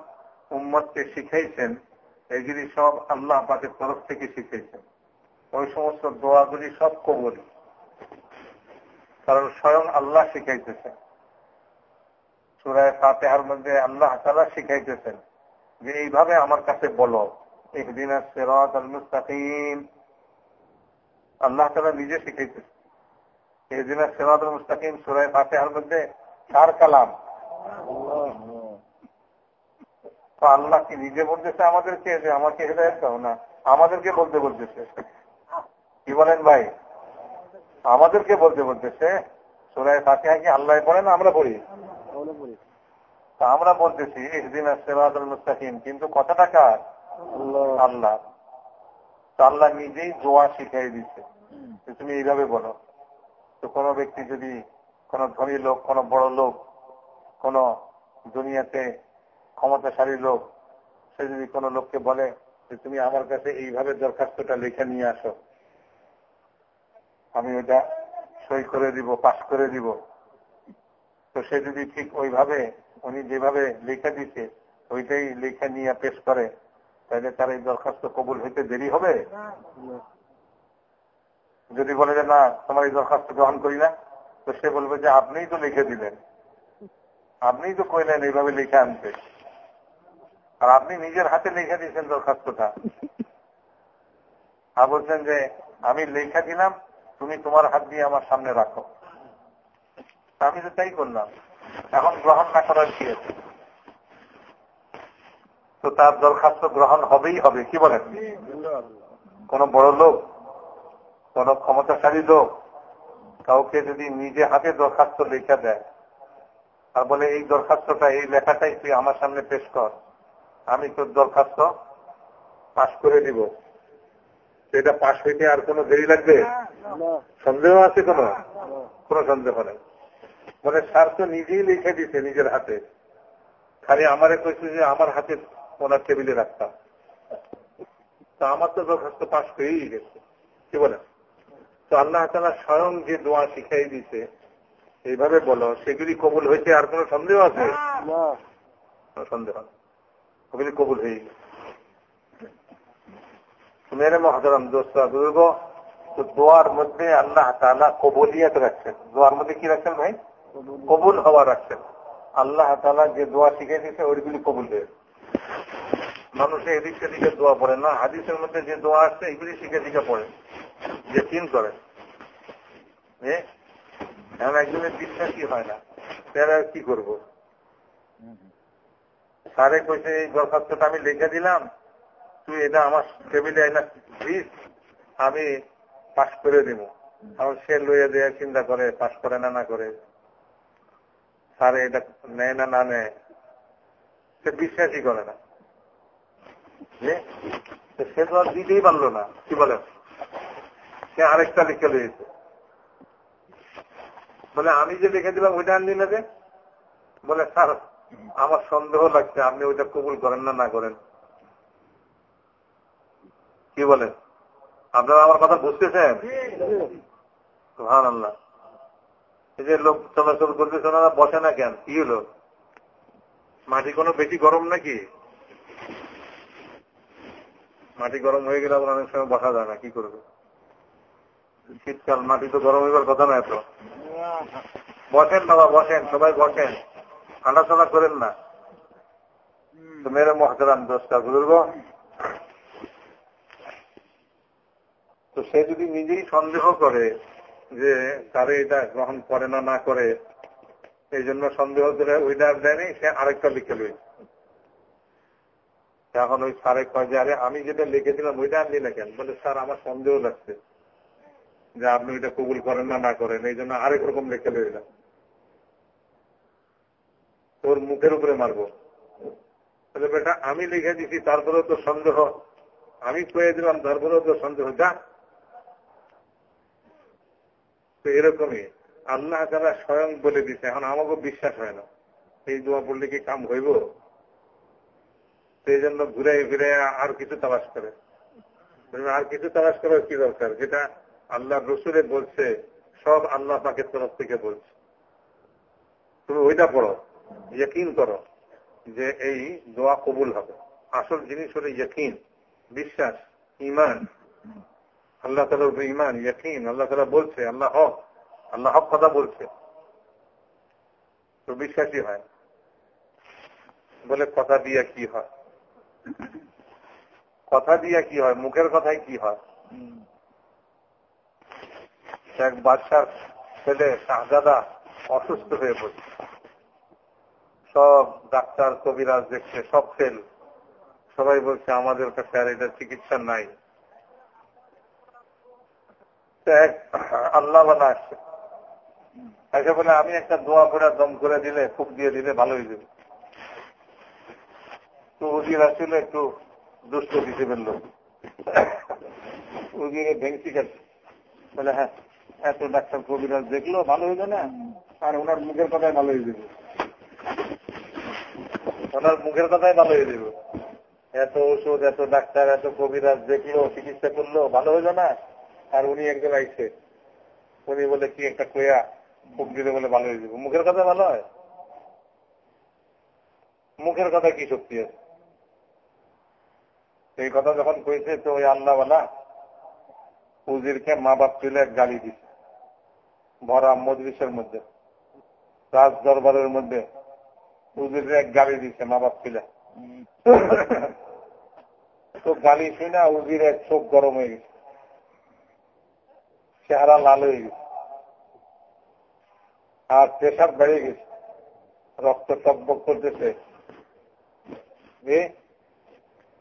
উম্মদকে শিখাইছেন, এগুলি সব আল্লাহ পাকের তরফ থেকে শিখেছেন ওই সমস্ত দোয়াগুলি সব কবল। কারণ স্বয়ং আল্লাহ শিখাইতেছেন। সুরায় ফাতেহার মধ্যে আল্লাহ তালা শিখাইতেছেন যে এইভাবে আমার কাছে বলো একদিন আল্লাহ তালা নিজে শিখাইতেছেন। একদিন সেরাত মুস্তাকিম সুরায় ফাতেহার মধ্যে কার কালাম। তো আল্লাহ কি নিজে বলতেছে আমাদেরকে যে আমাকে হেদায়ত না? আমাদেরকে বলতে বলতেছে। কি বলেন ভাই? আমাদেরকে বলতে বলতেছে সুরায় ফাতিহা কি আল্লাহ পড়ে না আমরা পড়ি? তা আমরা বলতেছি একদিন সেবাদুল মুস্তাকিম কিন্তু কথাটা কার? আল্লাহ। আল্লাহ। নিজেই দোয়া শিখাই দিচ্ছে তুমি এইভাবে বলো। তো কোনো ব্যক্তি যদি কোনো ধনী লোক কোনো বড় লোক কোন দুনিয়াতে ক্ষমতাশালী লোক সে যদি কোনো লোককে বলে যে তুমি আমার কাছে এইভাবে দরখাস্তটা লিখে নিয়ে আসো আমি ওটা সই করে দিব পাশ করে দিব। তো সে যদি ঠিক ওইভাবে, উনি যেভাবে লিখে দিচ্ছে ওইটাই লিখে নিয়ে পেশ করে, তাহলে তার এই দরখাস্ত কবুল হইতে দেরি হবে? যদি বলে যে, না, তোমার এই দরখাস্ত গ্রহণ করি না, তো সে বলবে যে, আপনিই তো লিখে দিলেন। আপনিই তো কইলেন এইভাবে লিখে আনতে। আর আপনি নিজের হাতে লিখে দিয়েছেন দরখাস্তটা। আর বলছেন যে, আমি লেখা দিলাম তুমি তোমার হাত দিয়ে আমার সামনে রাখো। আমি তো তাই করলাম। এখন গ্রহণ না করার কি আছে তো তার দরখাস্ত গ্রহণ হবেই হবে, কি বলেন? কোন বড় লোক, কোন ক্ষমতাশালী লোক কাউকে যদি নিজে হাতে দরখাস্ত লেখা দেয়, আর বলে, এই দরখাস্তটা, এই লেখাটাই তুই আমার সামনে পেশ কর, আমি তোর দরখাস্ত পাশ করে দিব। এটা পাশ হইতে আর কোনো দেরি লাগবে? সন্দেহ আছে কোন? কোন সন্দেহ নেই। মানে স্যার তো নিজেই লিখে দিছে নিজের হাতে। খালি আমারে কইছে যে আমার হাতে ওনার টেবিলে রাখতাম। তো আমার তো দরখাস্ত পাশ হয়েই গেছে। কি বলে তো আল্লাহ তালা স্বয়ং যে দোয়া শিখাই দিছে এইভাবে বলো সেগুলি কবুল হয়েছে আর কোনো সন্দেহ আছে? সন্দেহ ওগুলি কবুল হয়ে গেছে। মেরে মহাজরাম দোস্তা বুজুর্গ তো দোয়ার মধ্যে আল্লাহ তালা কবুলিয়াত রাখছেন। দোয়ার মধ্যে কি রাখছেন ভাই? কবুল। হওয়া রাখছেন। আল্লাহ তালা যে দোয়া শিখে দিয়েছে ওইগুলি কবুল হয়ে মানুষে এদিক সেদিকে দোয়া পড়ে না হাদিসের মধ্যে যে দোয়া আসছে এগুলি শিখে দিকে পড়ে যে চিন করে। এখন একজনের বিশ্বাসই হয় না? তারা কি করব? স্যারে কইছে এই দরখাস্তটা আমি লিখে দিলাম তুই এটা আমার টেবিলে এনে দিস, আমি পাশ করে দিব। আমার সে লইয়া দেয়া চিন্তা করে পাশ করে না না করে। স্যার এটা নেয় না না নেয়, সে বিশ্বাসই করে না। সে তো আর দিতেই পারল না, কি বলে? সে আরেকটা লিখে লইয়েছে বলে, আমি যে লিখে দিলাম, ওইটা আনলি না যে? বলে, স্যার, আমার সন্দেহ লাগছে, আপনি ওইটা কবুল করেন না না করেন। কি বলেন? আপনারা আমার কথা বুঝতেছেন? হান আল্লাহ এই যে লোক চলাচল করতেছে, ওনারা বসে না কেন? কি হলো? মাটি কোনো বেশি গরম নাকি? মাটি গরম হয়ে গেলে আবার অনেক সময় বসা যায় না, কি করবে? শীতকাল, মাটি তো গরম হইবার কথা না এত বসেন বাবা, বসেন, সবাই বসেন। হাঁটাচলা করেন না। তো মেরে মহাতারাম দোষটা বুজুর্গ। তো সে যদি নিজেই সন্দেহ করে যে তারে এটা গ্রহণ করে না না করে, এই জন্য সন্দেহ করে ওইটা দেয়নি, সে আরেকটা লিখে লইছে এখন ওই স্যারে কয় যে, আরে আমি যেটা লিখেছিলাম ওইটা আনলি না কেন? বলে, স্যার, আমার সন্দেহ লাগছে যে আপনি ওইটা কবুল করেন না না করেন, এই জন্য আরেক রকম লিখে লইলাম তোর মুখের উপরে মারবো। বেটা, আমি লিখে দিছি, তারপরেও তো সন্দেহ। আমি কয়ে দিলাম, তারপরেও তো সন্দেহ। যা তো এরকমই। আল্লাহ তারা স্বয়ং বলে দিছে এখন আমাকে বিশ্বাস হয় না। এই দোয়া পড়লে কি কাম হইব? সেই জন্য ঘুরে ফিরে আর কিছু তালাশ করে। আর কিছু তালাশ করার কি দরকার? যেটা আল্লাহ রসুলে বলছে, সব আল্লাহ পাকের তরফ থেকে বলছে। তুমি ওইটা পড়ো, ইয়কিন করো যে এই দোয়া কবুল হবে। আসল জিনিস হলো ইয়কিন, বিশ্বাস ইমান আল্লাহ তালার উপরে ইমান ইয়কিন, আল্লাহ তালা বলছে, আল্লাহ হক আল্লাহ হক কথা বলছে। তো বিশ্বাসী হয়। বলে কথা দিয়া কি হয়? কথা দিয়ে কি হয়? মুখের কথায় কি হয়? এক বাচ্চার ছেলে শাহজাদা অসুস্থ হয়ে পড়ছে সব ডাক্তার, কবিরাজ দেখছে, সব ফেল সবাই বলছে, আমাদের কাছে আর এটা চিকিৎসা নাই। এক আল্লাহ বালা আসছে এসে বলে, আমি একটা দোয়া করে, দম করে দিলে, খুব দিয়ে দিলে ভালো হয়ে যাবে। তো উজির আসলে একটু দুষ্ট হিসেবের লোক। উজিরে ভেঙচি খাচ্ছে বলে হ্যাঁ এত ডাক্তার কবিরাজ দেখল, ভালো হইবে না, আর ওনার মুখের কথায় ভালো হয়ে যাবে। ওনার মুখের কথাই ভালো হয়ে যাবে। এত ওষুধ, এত ডাক্তার, এত কবিরাজ দেখল, চিকিৎসা করল, ভালো হইল না আর উনি একজন আইছে। উনি বলে কি একটা কোয়া মুখ দিলে বলে ভালো হয়ে যাবে। মুখের কথা ভালো হয়? মুখের কথা কি শক্তি আছে? এই কথা যখন কইছে তো ওই আল্লাহওয়ালা উজিরকে মা বাপ তুলে এক গালি দিছে। ভরা মজলিসের মধ্যে। রাজ দরবারের মধ্যে উজিরে এক গালি দিছে মা বাপ তুলে তো গালি শুনে উজিরের চোখ গরম হয়ে গেছে। চেহারা লাল হয়ে গেছে। আর প্রেশার বেড়ে গেছে। রক্ত টকবক করতেছে।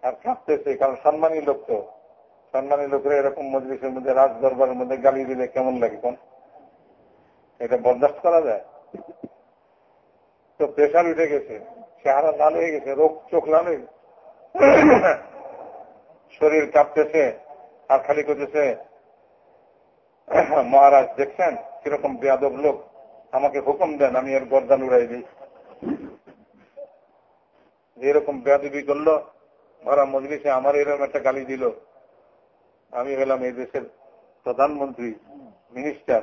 আর কাঁপতেছে, কারণ সম্মানী লোক তো। সম্মানী লোকের এরকম মজলিসের মধ্যে রাজ দরবারের মধ্যে গালি দিলে কেমন লাগে কোন? এটা বরদাস্ত করা যায়। তো প্রেশার উঠে গেছে, চেহারা লাল হয়ে গেছে, রোগ চোখ লাল শরীর কাঁপতেছে, আর খালি করতেছে মহারাজ দেখছেন? কীরকম বেয়াদব লোক। আমাকে হুকুম দেন, আমি এর গরদান উড়াই দিই। এরকম বেয়াদবি করল ভরা মজলিসে আমার এরকম একটা গালি দিল। আমি হলাম এই দেশের প্রধানমন্ত্রী মিনিস্টার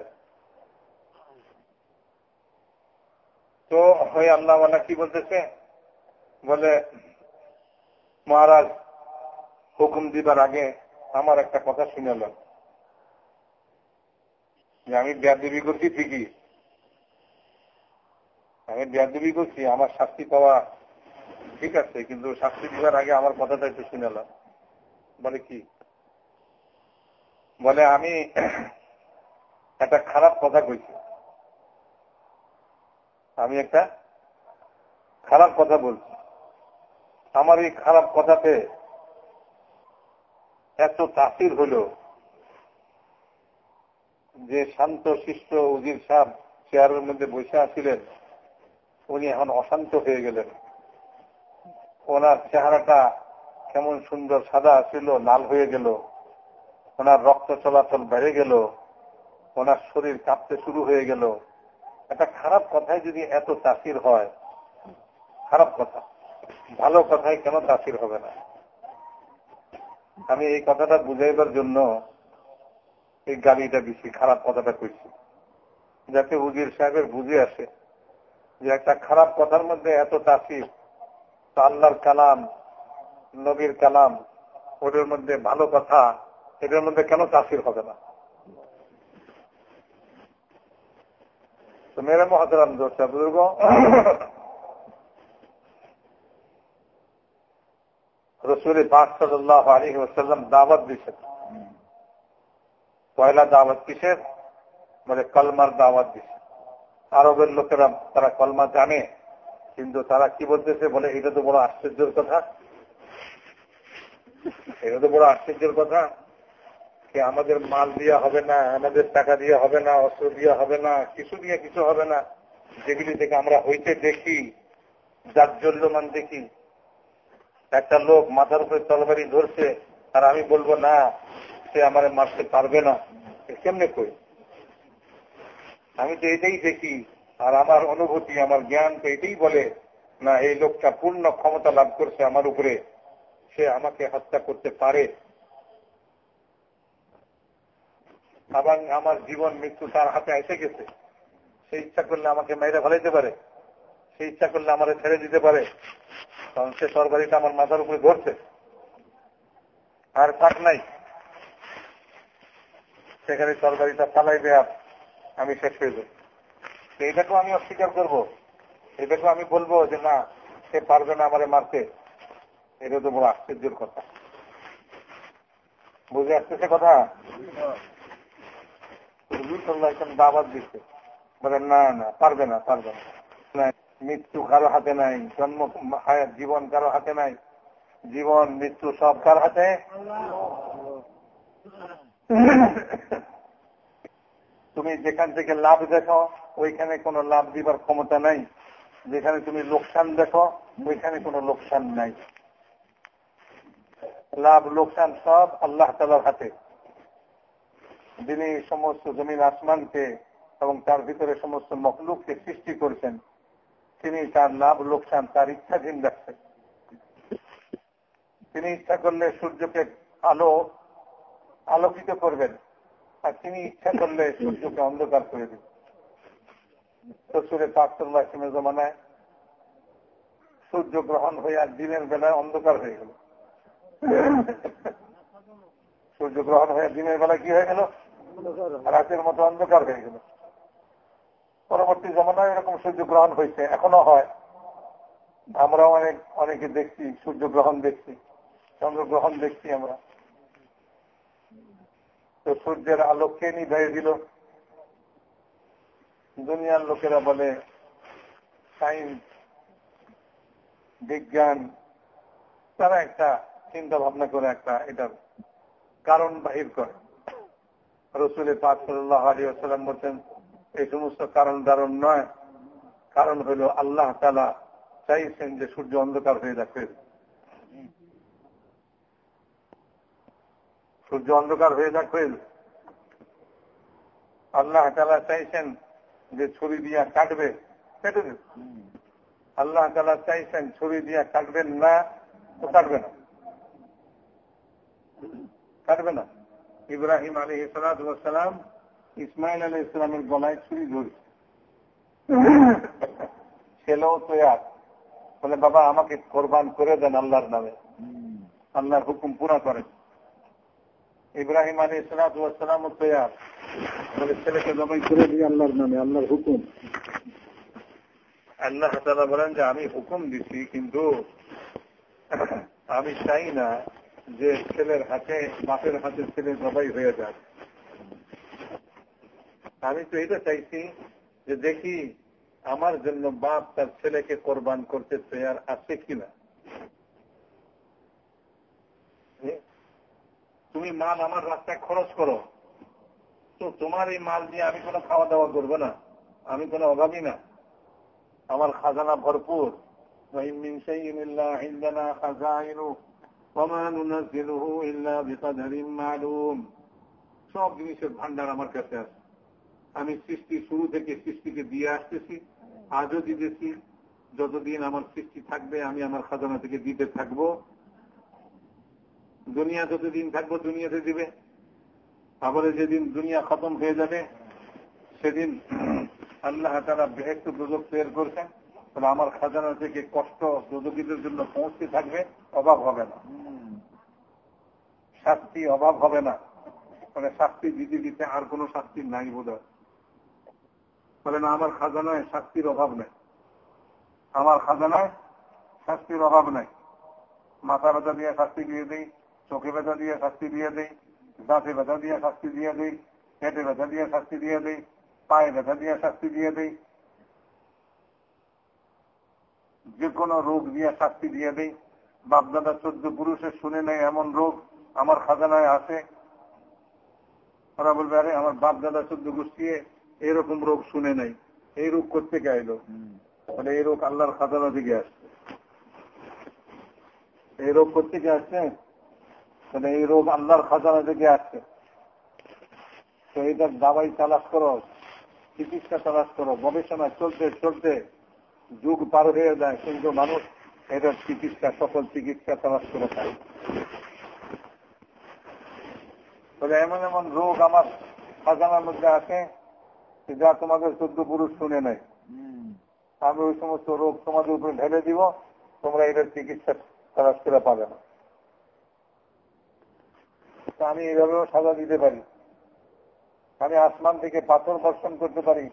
তো, ওই আল্লাহ কি বলতেছে? বলে, মহারাজ, হুকুম দিবার আগে আমার একটা কথা শুনেলাম যে আমি ব্যাদবি করছি ঠিকই। আমি ব্যাদবি করছি, আমার শাস্তি পাওয়া ঠিক আছে, কিন্তু শাস্তি দিবার আগে আমার কথাটা একটু শুনেলাম বলে কি? বলে আমি একটা খারাপ কথা কইছি। আমি একটা খারাপ কথা বলছি। আমার এই খারাপ কথাতে এত তাসির হল। যে শান্ত, শিষ্ট উজির সাহ চেয়ারের মধ্যে বসে আসছিলেন উনি এখন অশান্ত হয়ে গেলেন। ওনার চেহারাটা কেমন সুন্দর সাদা ছিল, লাল হয়ে গেল। ওনার রক্ত চলাচল বেড়ে গেল। ওনার শরীর কাঁপতে শুরু হয়ে গেল। একটা খারাপ কথায় যদি এত তাসির হয়, খারাপ কথা। ভালো কথায় কেন তাসির হবে না? আমি এই কথাটা বুঝাইবার জন্য এই গালিটা দিছি খারাপ কথাটা কইছি। যাতে উজির সাহেবের বুঝে আসে যে একটা খারাপ কথার মধ্যে এত তাসির আল্লাহর কালাম, নবীর কালাম, ওদের মধ্যে ভালো কথা, এদের মধ্যে কেন তাসির হবে না? তো মেরে মহাতারাম দোষা বুজুর্গ। রসুল পাক সাল্লাহ আলী ওসাল্লাম দাওয়াত দিচ্ছেন পয়লা দাওয়াত কিসের? মানে কলমার দাওয়াত দিচ্ছে আরবের লোকেরা তারা কলমা জানে, কিন্তু তারা কি বলতেছে বলে এটা তো বড় আশ্চর্যের কথা। এটা তো বড় আশ্চর্যের কথা যে আমাদের মাল দিয়া হবে না, আমাদের টাকা দিয়ে হবে না, অস্ত্র দিয়ে হবে না, কিছু দিয়ে কিছু হবে না। যেগুলি থেকে আমরা হইতে দেখি যার জাজ্জল্যমান দেখি। একটা লোক মাথার উপরে তলবারি ধরছে, আর আমি বলব, না সে আমার মারতে পারবে না। কেমনে কই আমি তো এটাই দেখি, আর আমার অনুভূতি, আমার জ্ঞান তো এটাই বলে, না, এই লোকটা পূর্ণ ক্ষমতা লাভ করছে আমার উপরে। সে আমাকে হত্যা করতে পারে। আবার আমার জীবন, মৃত্যু তার হাতে এসে গেছে। সে ইচ্ছা করলে আমাকে মেয়েরা ফেলাইতে পারে। সে ইচ্ছা করলে আমার ছেড়ে দিতে পারে। কারণ সে সরকারিটা আমার মাথার উপরে ধরছে। আর থাক নাই। সেখানে সরকারিটা ফালাই দেয়া আমি শেষ হয়ে যাব। এইটাকেও আমি অস্বীকার করব। এটাকেও আমি বলব যে না সে পারবে না আমারে মারতে। এটা তো বড় আশ্চর্যের কথা। বুঝে আসতেছে কথা? দাবাত দিচ্ছে। বলে না না পারবে না পারবে না। মৃত্যু কারও হাতে নাই জন্ম জীবন কারও হাতে নাই। জীবন মৃত্যু সব কার হাতে? তুমি যেখান থেকে লাভ দেখো, ওইখানে কোনো লাভ দিবার ক্ষমতা নাই। যেখানে তুমি লোকসান দেখো, ওইখানে কোনো লোকসান নাই। লাভ, লোকসান সব আল্লাহ তালার হাতে। যিনি সমস্ত জমিন আসমানকে এবং তার ভিতরে সমস্ত মকলুককে সৃষ্টি করছেন, তিনি তার লাভ, লোকসান, তার ইচ্ছাধীন রাখছেন। তিনি ইচ্ছা করলে সূর্যকে আলো আলোকিত করবেন। আর তিনি ইচ্ছা করলে সূর্যকে অন্ধকার করে দেবেন শ্বশুরে পাঁচতল্লা ইসলামের জমানায় সূর্য গ্রহণ হয়ে আর দিনের বেলায় অন্ধকার হয়ে গেল। সূর্য গ্রহণ হয়ে দিনের বেলায় কি হয়ে গেল? রাতের মতো অন্ধকার হয়ে গেল। পরবর্তী জমানায় এরকম সূর্য গ্রহণ হয়েছে, এখনও হয়। আমরা অনেক, অনেকে দেখছি সূর্যগ্রহণ দেখছি চন্দ্রগ্রহণ দেখছি আমরা। তো সূর্যের আলোককে নিভাই দিল? দুনিয়ার লোকেরা বলে, সাইন্স, বিজ্ঞান, তারা একটা চিন্তা ভাবনা করে একটা এটার কারণ বাহির করে। রসুলের পাক সাল্লাহ আলী বলছেন, এই সমস্ত কারণ দারণ নয়, কারণ হইল আল্লাহ তালা চাইছেন যে সূর্য অন্ধকার হয়ে যাচ্ছে সূর্য অন্ধকার হয়ে যাক হয়ে আল্লাহ তালা চাইছেন যে ছুরি দিয়া কাটবে। কেটে দেবে আল্লাহ তালা চাইছেন ছুরি দিয়া কাটবেন না, তো কাটবে না। কাটবে না। ইব্রাহিম আলী সালাম ইসমাইল আলী ইসলামের গলায় ছুরি ধরছে। ছেলেও তো তৈয়ার বলে, বাবা, আমাকে কোরবান করে দেন আল্লাহর নামে। আল্লাহর হুকুম পুরা করেন। ইব্রাহিম আলী বলে ছেলেকে জমাই করে দিয়ে আল্লাহর নামে, আল্লাহর হুকুম। আল্লাহ তালা বলেন যে, আমি হুকুম দিছি, কিন্তু আমি চাই না যে ছেলের হাতে, বাপের হাতে ছেলে জবাই হয়ে যাক। আমি তো এটা চাইছি যে দেখি আমার জন্য বাপ তার ছেলেকে কোরবান করতে তৈয়ার আছে কিনা। তুমি মাল আমার রাস্তায় খরচ করো। তো তোমার এই মাল দিয়ে আমি কোনো খাওয়া দাওয়া করব না। আমি কোনো অভাবী না। আমার খাজানা ভরপুর। সব জিনিসের ভান্ডার আমার কাছে আছে। আমি সৃষ্টি শুরু থেকে সৃষ্টিকে দিয়ে আসতেছি। আজও দিতেছি। যতদিন আমার সৃষ্টি থাকবে, আমি আমার খাজানা থেকে দিতে থাকব। দুনিয়া যতদিন থাকব, দুনিয়াতে দিবে। তারপরে যেদিন দুনিয়া খতম হয়ে যাবে, সেদিন আল্লাহ তারা বেহেস্ত দুজক তৈরি করছেন। তাহলে আমার খাজানা থেকে কষ্ট দুদকীদের জন্য পৌঁছতে থাকবে, অভাব হবে না। শাস্তি অভাব হবে না। মানে শাস্তি দিতে দিতে আর কোনো শাস্তি নাই বোধ হয় বলে না আমার খাজানায় শাস্তির অভাব নেই। আমার খাজানায় শাস্তির অভাব নেই। মাথা ব্যথা দিয়ে শাস্তি দিয়ে দিই। চোখে ব্যথা দিয়ে শাস্তি দিয়ে দিই দাঁতে ব্যথা দিয়ে শাস্তি দিয়ে দিই পেটে ব্যথা দিয়ে শাস্তি দিয়ে দিই পায়ে ব্যথা দিয়ে শাস্তি দিয়ে দিই যে কোনো রোগ দিয়ে শাস্তি দিয়ে দেই। বাপদাদা চোদ্দ পুরুষের শুনে নেই এমন রোগ আমার খাজানায় আছে ওরা বলবে আরে আমার বাপ দাদা চোদ্দ গোষ্ঠী এরকম রোগ শুনে নেই এই রোগ করতে গাইল বলে এই রোগ আল্লাহর খাজানা থেকে আসছে। এই রোগ করতে আসছে? তাহলে এই রোগ আল্লাহর খাজানা থেকে আসছে। তো এটার দাবাই তালাশ করো, চিকিৎসা তালাশ করো গবেষণা চলতে চলতে যুগ পার হয়ে যায়, কিন্তু মানুষ এটার চিকিৎসা, সকল চিকিৎসা তালাশ করে খায়। তবে এমন এমন রোগ আমার খাজানার মধ্যে আছে, যা তোমাদের চোদ্দ পুরুষ শুনে নেয়। আমি ওই সমস্ত রোগ তোমাদের উপরে ঢেলে দিব, তোমরা এটার চিকিৎসা তালাশ করে পাবে না। আমি এইভাবেও সাজা দিতে পারি। আমি আসমান থেকে পাথর বর্ষণ করতে পারি।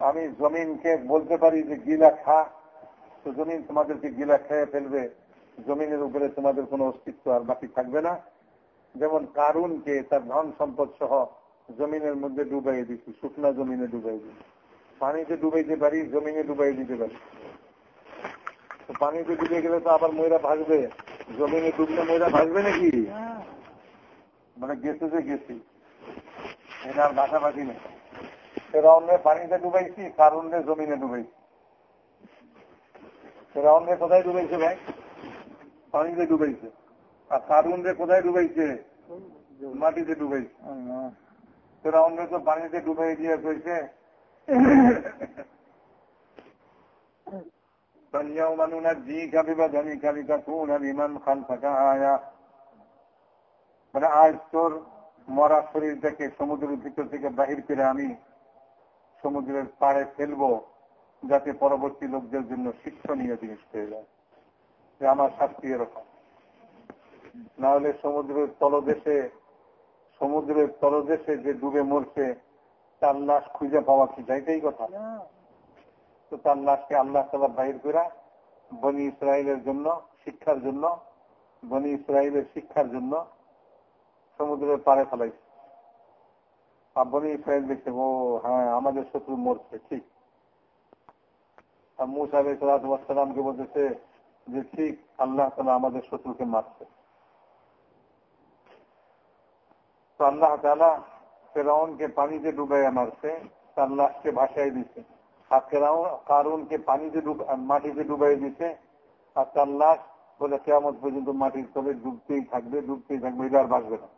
আমি জমিনকে বলতে পারি যে, গিলা খা। তো জমিন তোমাদেরকে গিলা খেয়ে ফেলবে। জমিনের উপরে তোমাদের কোনো অস্তিত্ব আর বাকি থাকবে না। যেমন কারুনকে তার ধন সম্পদ সহ জমিনের মধ্যে ডুবাই দিচ্ছি শুকনা জমিনে ডুবাই দিচ্ছি পানিতে ডুবাইতে পারি, জমিনে ডুবাই দিতে পারি। পানিতে ডুবে গেলে তো আবার ময়রা ভাসবে। জমিনে ডুবলে ময়রা ভাসবে নাকি? মানে গেছে যে গেছি এটা আর ভাষাভাষি নেই ফেরাউনে পানিতে ডুবাইছি কারুনে জমিনে ডুবাইছি ফেরাউনে কোথায় ডুবাইছে ভাই পানিতে ডুবাইছে আর কারুন রে কোথায় ডুবাইছে মাটিতে ডুবাইছে ফেরাউন রে তো পানিতে ডুবাই দিয়ে কইছে فاليوم ننجيك ببدنك لتكون لمن خلفك آية মানে আজ তোর মরা শরীরটাকে সমুদ্রের ভিতর থেকে বাহির করে আমি সমুদ্রের পাড়ে ফেলব যাতে পরবর্তী লোকদের জন্য শিক্ষণীয় জিনিস হয়ে যায়। যে আমার শাস্তি এরকম। না হলে সমুদ্রের তলদেশে সমুদ্রের তলদেশে যে ডুবে মরছে তার লাশ খুঁজে পাওয়া কি যাইতেই কথা। তো তার লাশকে আল্লাহ তালা বাহির করে বনি ইসরায়েলের জন্য শিক্ষার জন্য বনি ইসরায়েলের শিক্ষার জন্য সমুদ্রের পাড়ে ফেলাইছে বনি ইসরায়েল দেখছে, ও হ্যাঁ আমাদের শত্রু মরছে, ঠিক। মুসা আলাই বলতেছে যে, ঠিক, আল্লাহ তালা আমাদের শত্রুকে মারছে। তো আল্লাহ তালা ফেরাউনকে পানিতে ডুবাইয়া মারছে, তার লাশকে ভাসাই দিছে। আর ফেরাউন, কারুনকে পানিতে মাটিতে ডুবাই দিছে। আর তার লাশ বলে কেমন পর্যন্ত মাটির তলে ডুবতেই থাকবে ডুবতেই থাকবে এটা আর বাঁচবে না।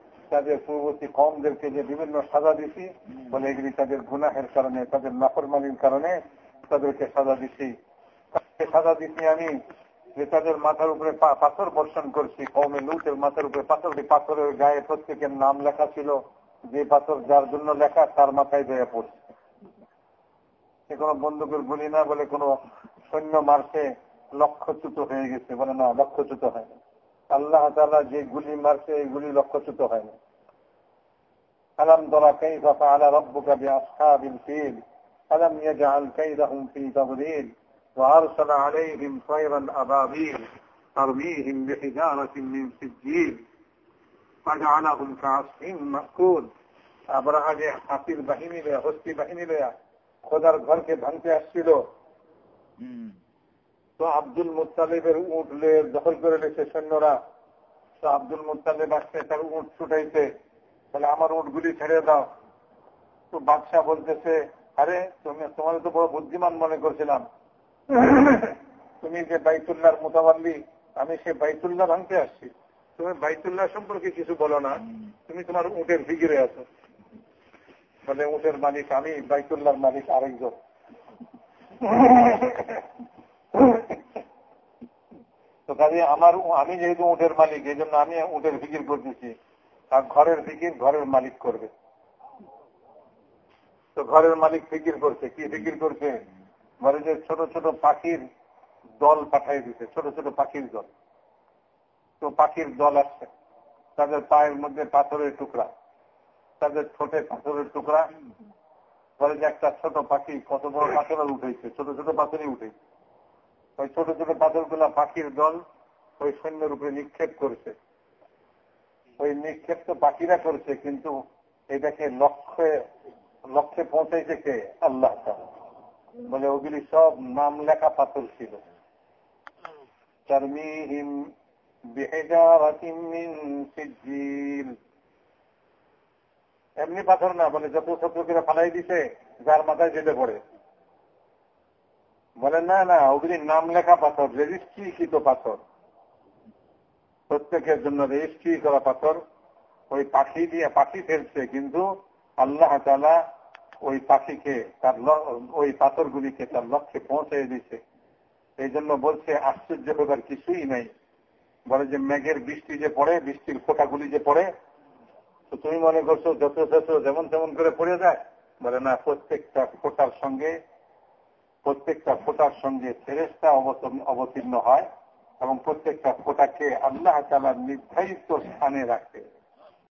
তাদের পূর্ববর্তী কমদেরকে যে বিভিন্ন সাজা দিছি বলে এগুলি তাদের গুনাহের কারণে তাদের নাফরমানির কারণে তাদেরকে সাজা দিছি। সাজা দিছি আমি যে তাদের মাথার উপরে পাথর বর্ষণ করছি। কমে লুটের মাথার উপরে পাথর পাথরের গায়ে প্রত্যেকের নাম লেখা ছিল। যে পাথর যার জন্য লেখা তার মাথায় দেয়া পড়ছে। সে কোনো বন্দুকের গুলি না বলে কোনো সৈন্য মারছে লক্ষ্যচ্যুত হয়ে গেছে। বলে না লক্ষ্যচ্যুত হয় আল্লাহ তালা যে গুলি মারছে এই গুলি লক্ষ্যচ্যুত হয় না আলম দলা كيف فعل ربك بأصحاب الفيل ألم يجعل كيدهم في تضليل وأرسل عليهم طيرا أبابيل ترميهم بحجارة من سجيل فجعلهم كعصف مأكول আবরাহা যে হাতির বাহিনী লয়া হস্তি বাহিনী লয়া খোদার ঘরকে ভাঙতে আসছিল তো আব্দুল মুতালিবের উঠ দখল করে নিয়েছে সৈন্যরা তো আব্দুল মুতালিব আসছে তার উঠ ছুটাইতে তাহলে আমার উঠগুলি ছেড়ে দাও। তো বাদশাহ বলতেছে, আরে, তুমি, তোমার তো বড় বুদ্ধিমান মনে করছিলাম। তুমি যে বাইতুল্লাহর মোতাবাল্লি, আমি সে বাইতুল্লাহ ভাঙতে আসছি। তুমি বাইতুল্লাহ সম্পর্কে কিছু বলো না। তুমি তোমার উটের ফিগিরে আছো। বলে উটের মালিক আমি, বাইতুল্লাহর মালিক আরেকজন। তো কাজে আমার, আমি যেহেতু উটের মালিক এই জন্য আমি উটের ফিকির করতেছি। আর ঘরের ফিকির ঘরের মালিক করবে। তো ঘরের মালিক ফিকির করছে, কি ফিকির করছে? ঘরে যে ছোট ছোট পাখির দল পাঠাই দিছে, ছোট ছোট পাখির দল। তো পাখির দল আসছে। তাদের পায়ের মধ্যে পাথরের টুকরা, তাদের ঠোঁটে পাথরের টুকরা। বলে যে একটা ছোট পাখি, কত বড় পাথর উঠেছে, ছোট ছোট পাথরই উঠেছে। ওই ছোট ছোট পাথরগুলা পাখির দল ওই সৈন্যের উপরে নিক্ষেপ করেছে। ওই নিক্ষেপ তো পাখিরা করছে, কিন্তু এটাকে লক্ষ্যে লক্ষ্যে পৌঁছাইছে কে? আল্লাহ বলে ওগুলি সব নাম লেখা পাথর ছিল। এমনি পাথর না, বলে যত ছোট করে ফালাই দিছে, যার মাথায় যেতে পড়ে। বলে না না, ওগুলি নাম লেখা পাথর, রেজিস্ট্রিকৃত পাথর। প্রত্যেকের জন্য রেজিস্ট্রি করা পাথর ওই পাখি দিয়ে, পাখি ফেলছে, কিন্তু আল্লাহ তালা ওই পাখিকে, তার ওই পাথরগুলিকে তার লক্ষ্যে পৌঁছে দিছে এই জন্য বলছে, আশ্চর্য হবার কিছুই নাই। বলে যে, মেঘের বৃষ্টি যে পড়ে, বৃষ্টির ফোটাগুলি যে পড়ে, তো তুমি মনে করছ যত যত যেমন তেমন করে পড়ে যায়? বলে, না, প্রত্যেকটা ফোটার সঙ্গে, প্রত্যেকটা ফোটার সঙ্গে ফেরেস্তা অবতীর্ণ হয়। এবং প্রত্যেকটা ফোটাকে আল্লাহ তালা নির্ধারিত স্থানে রাখে।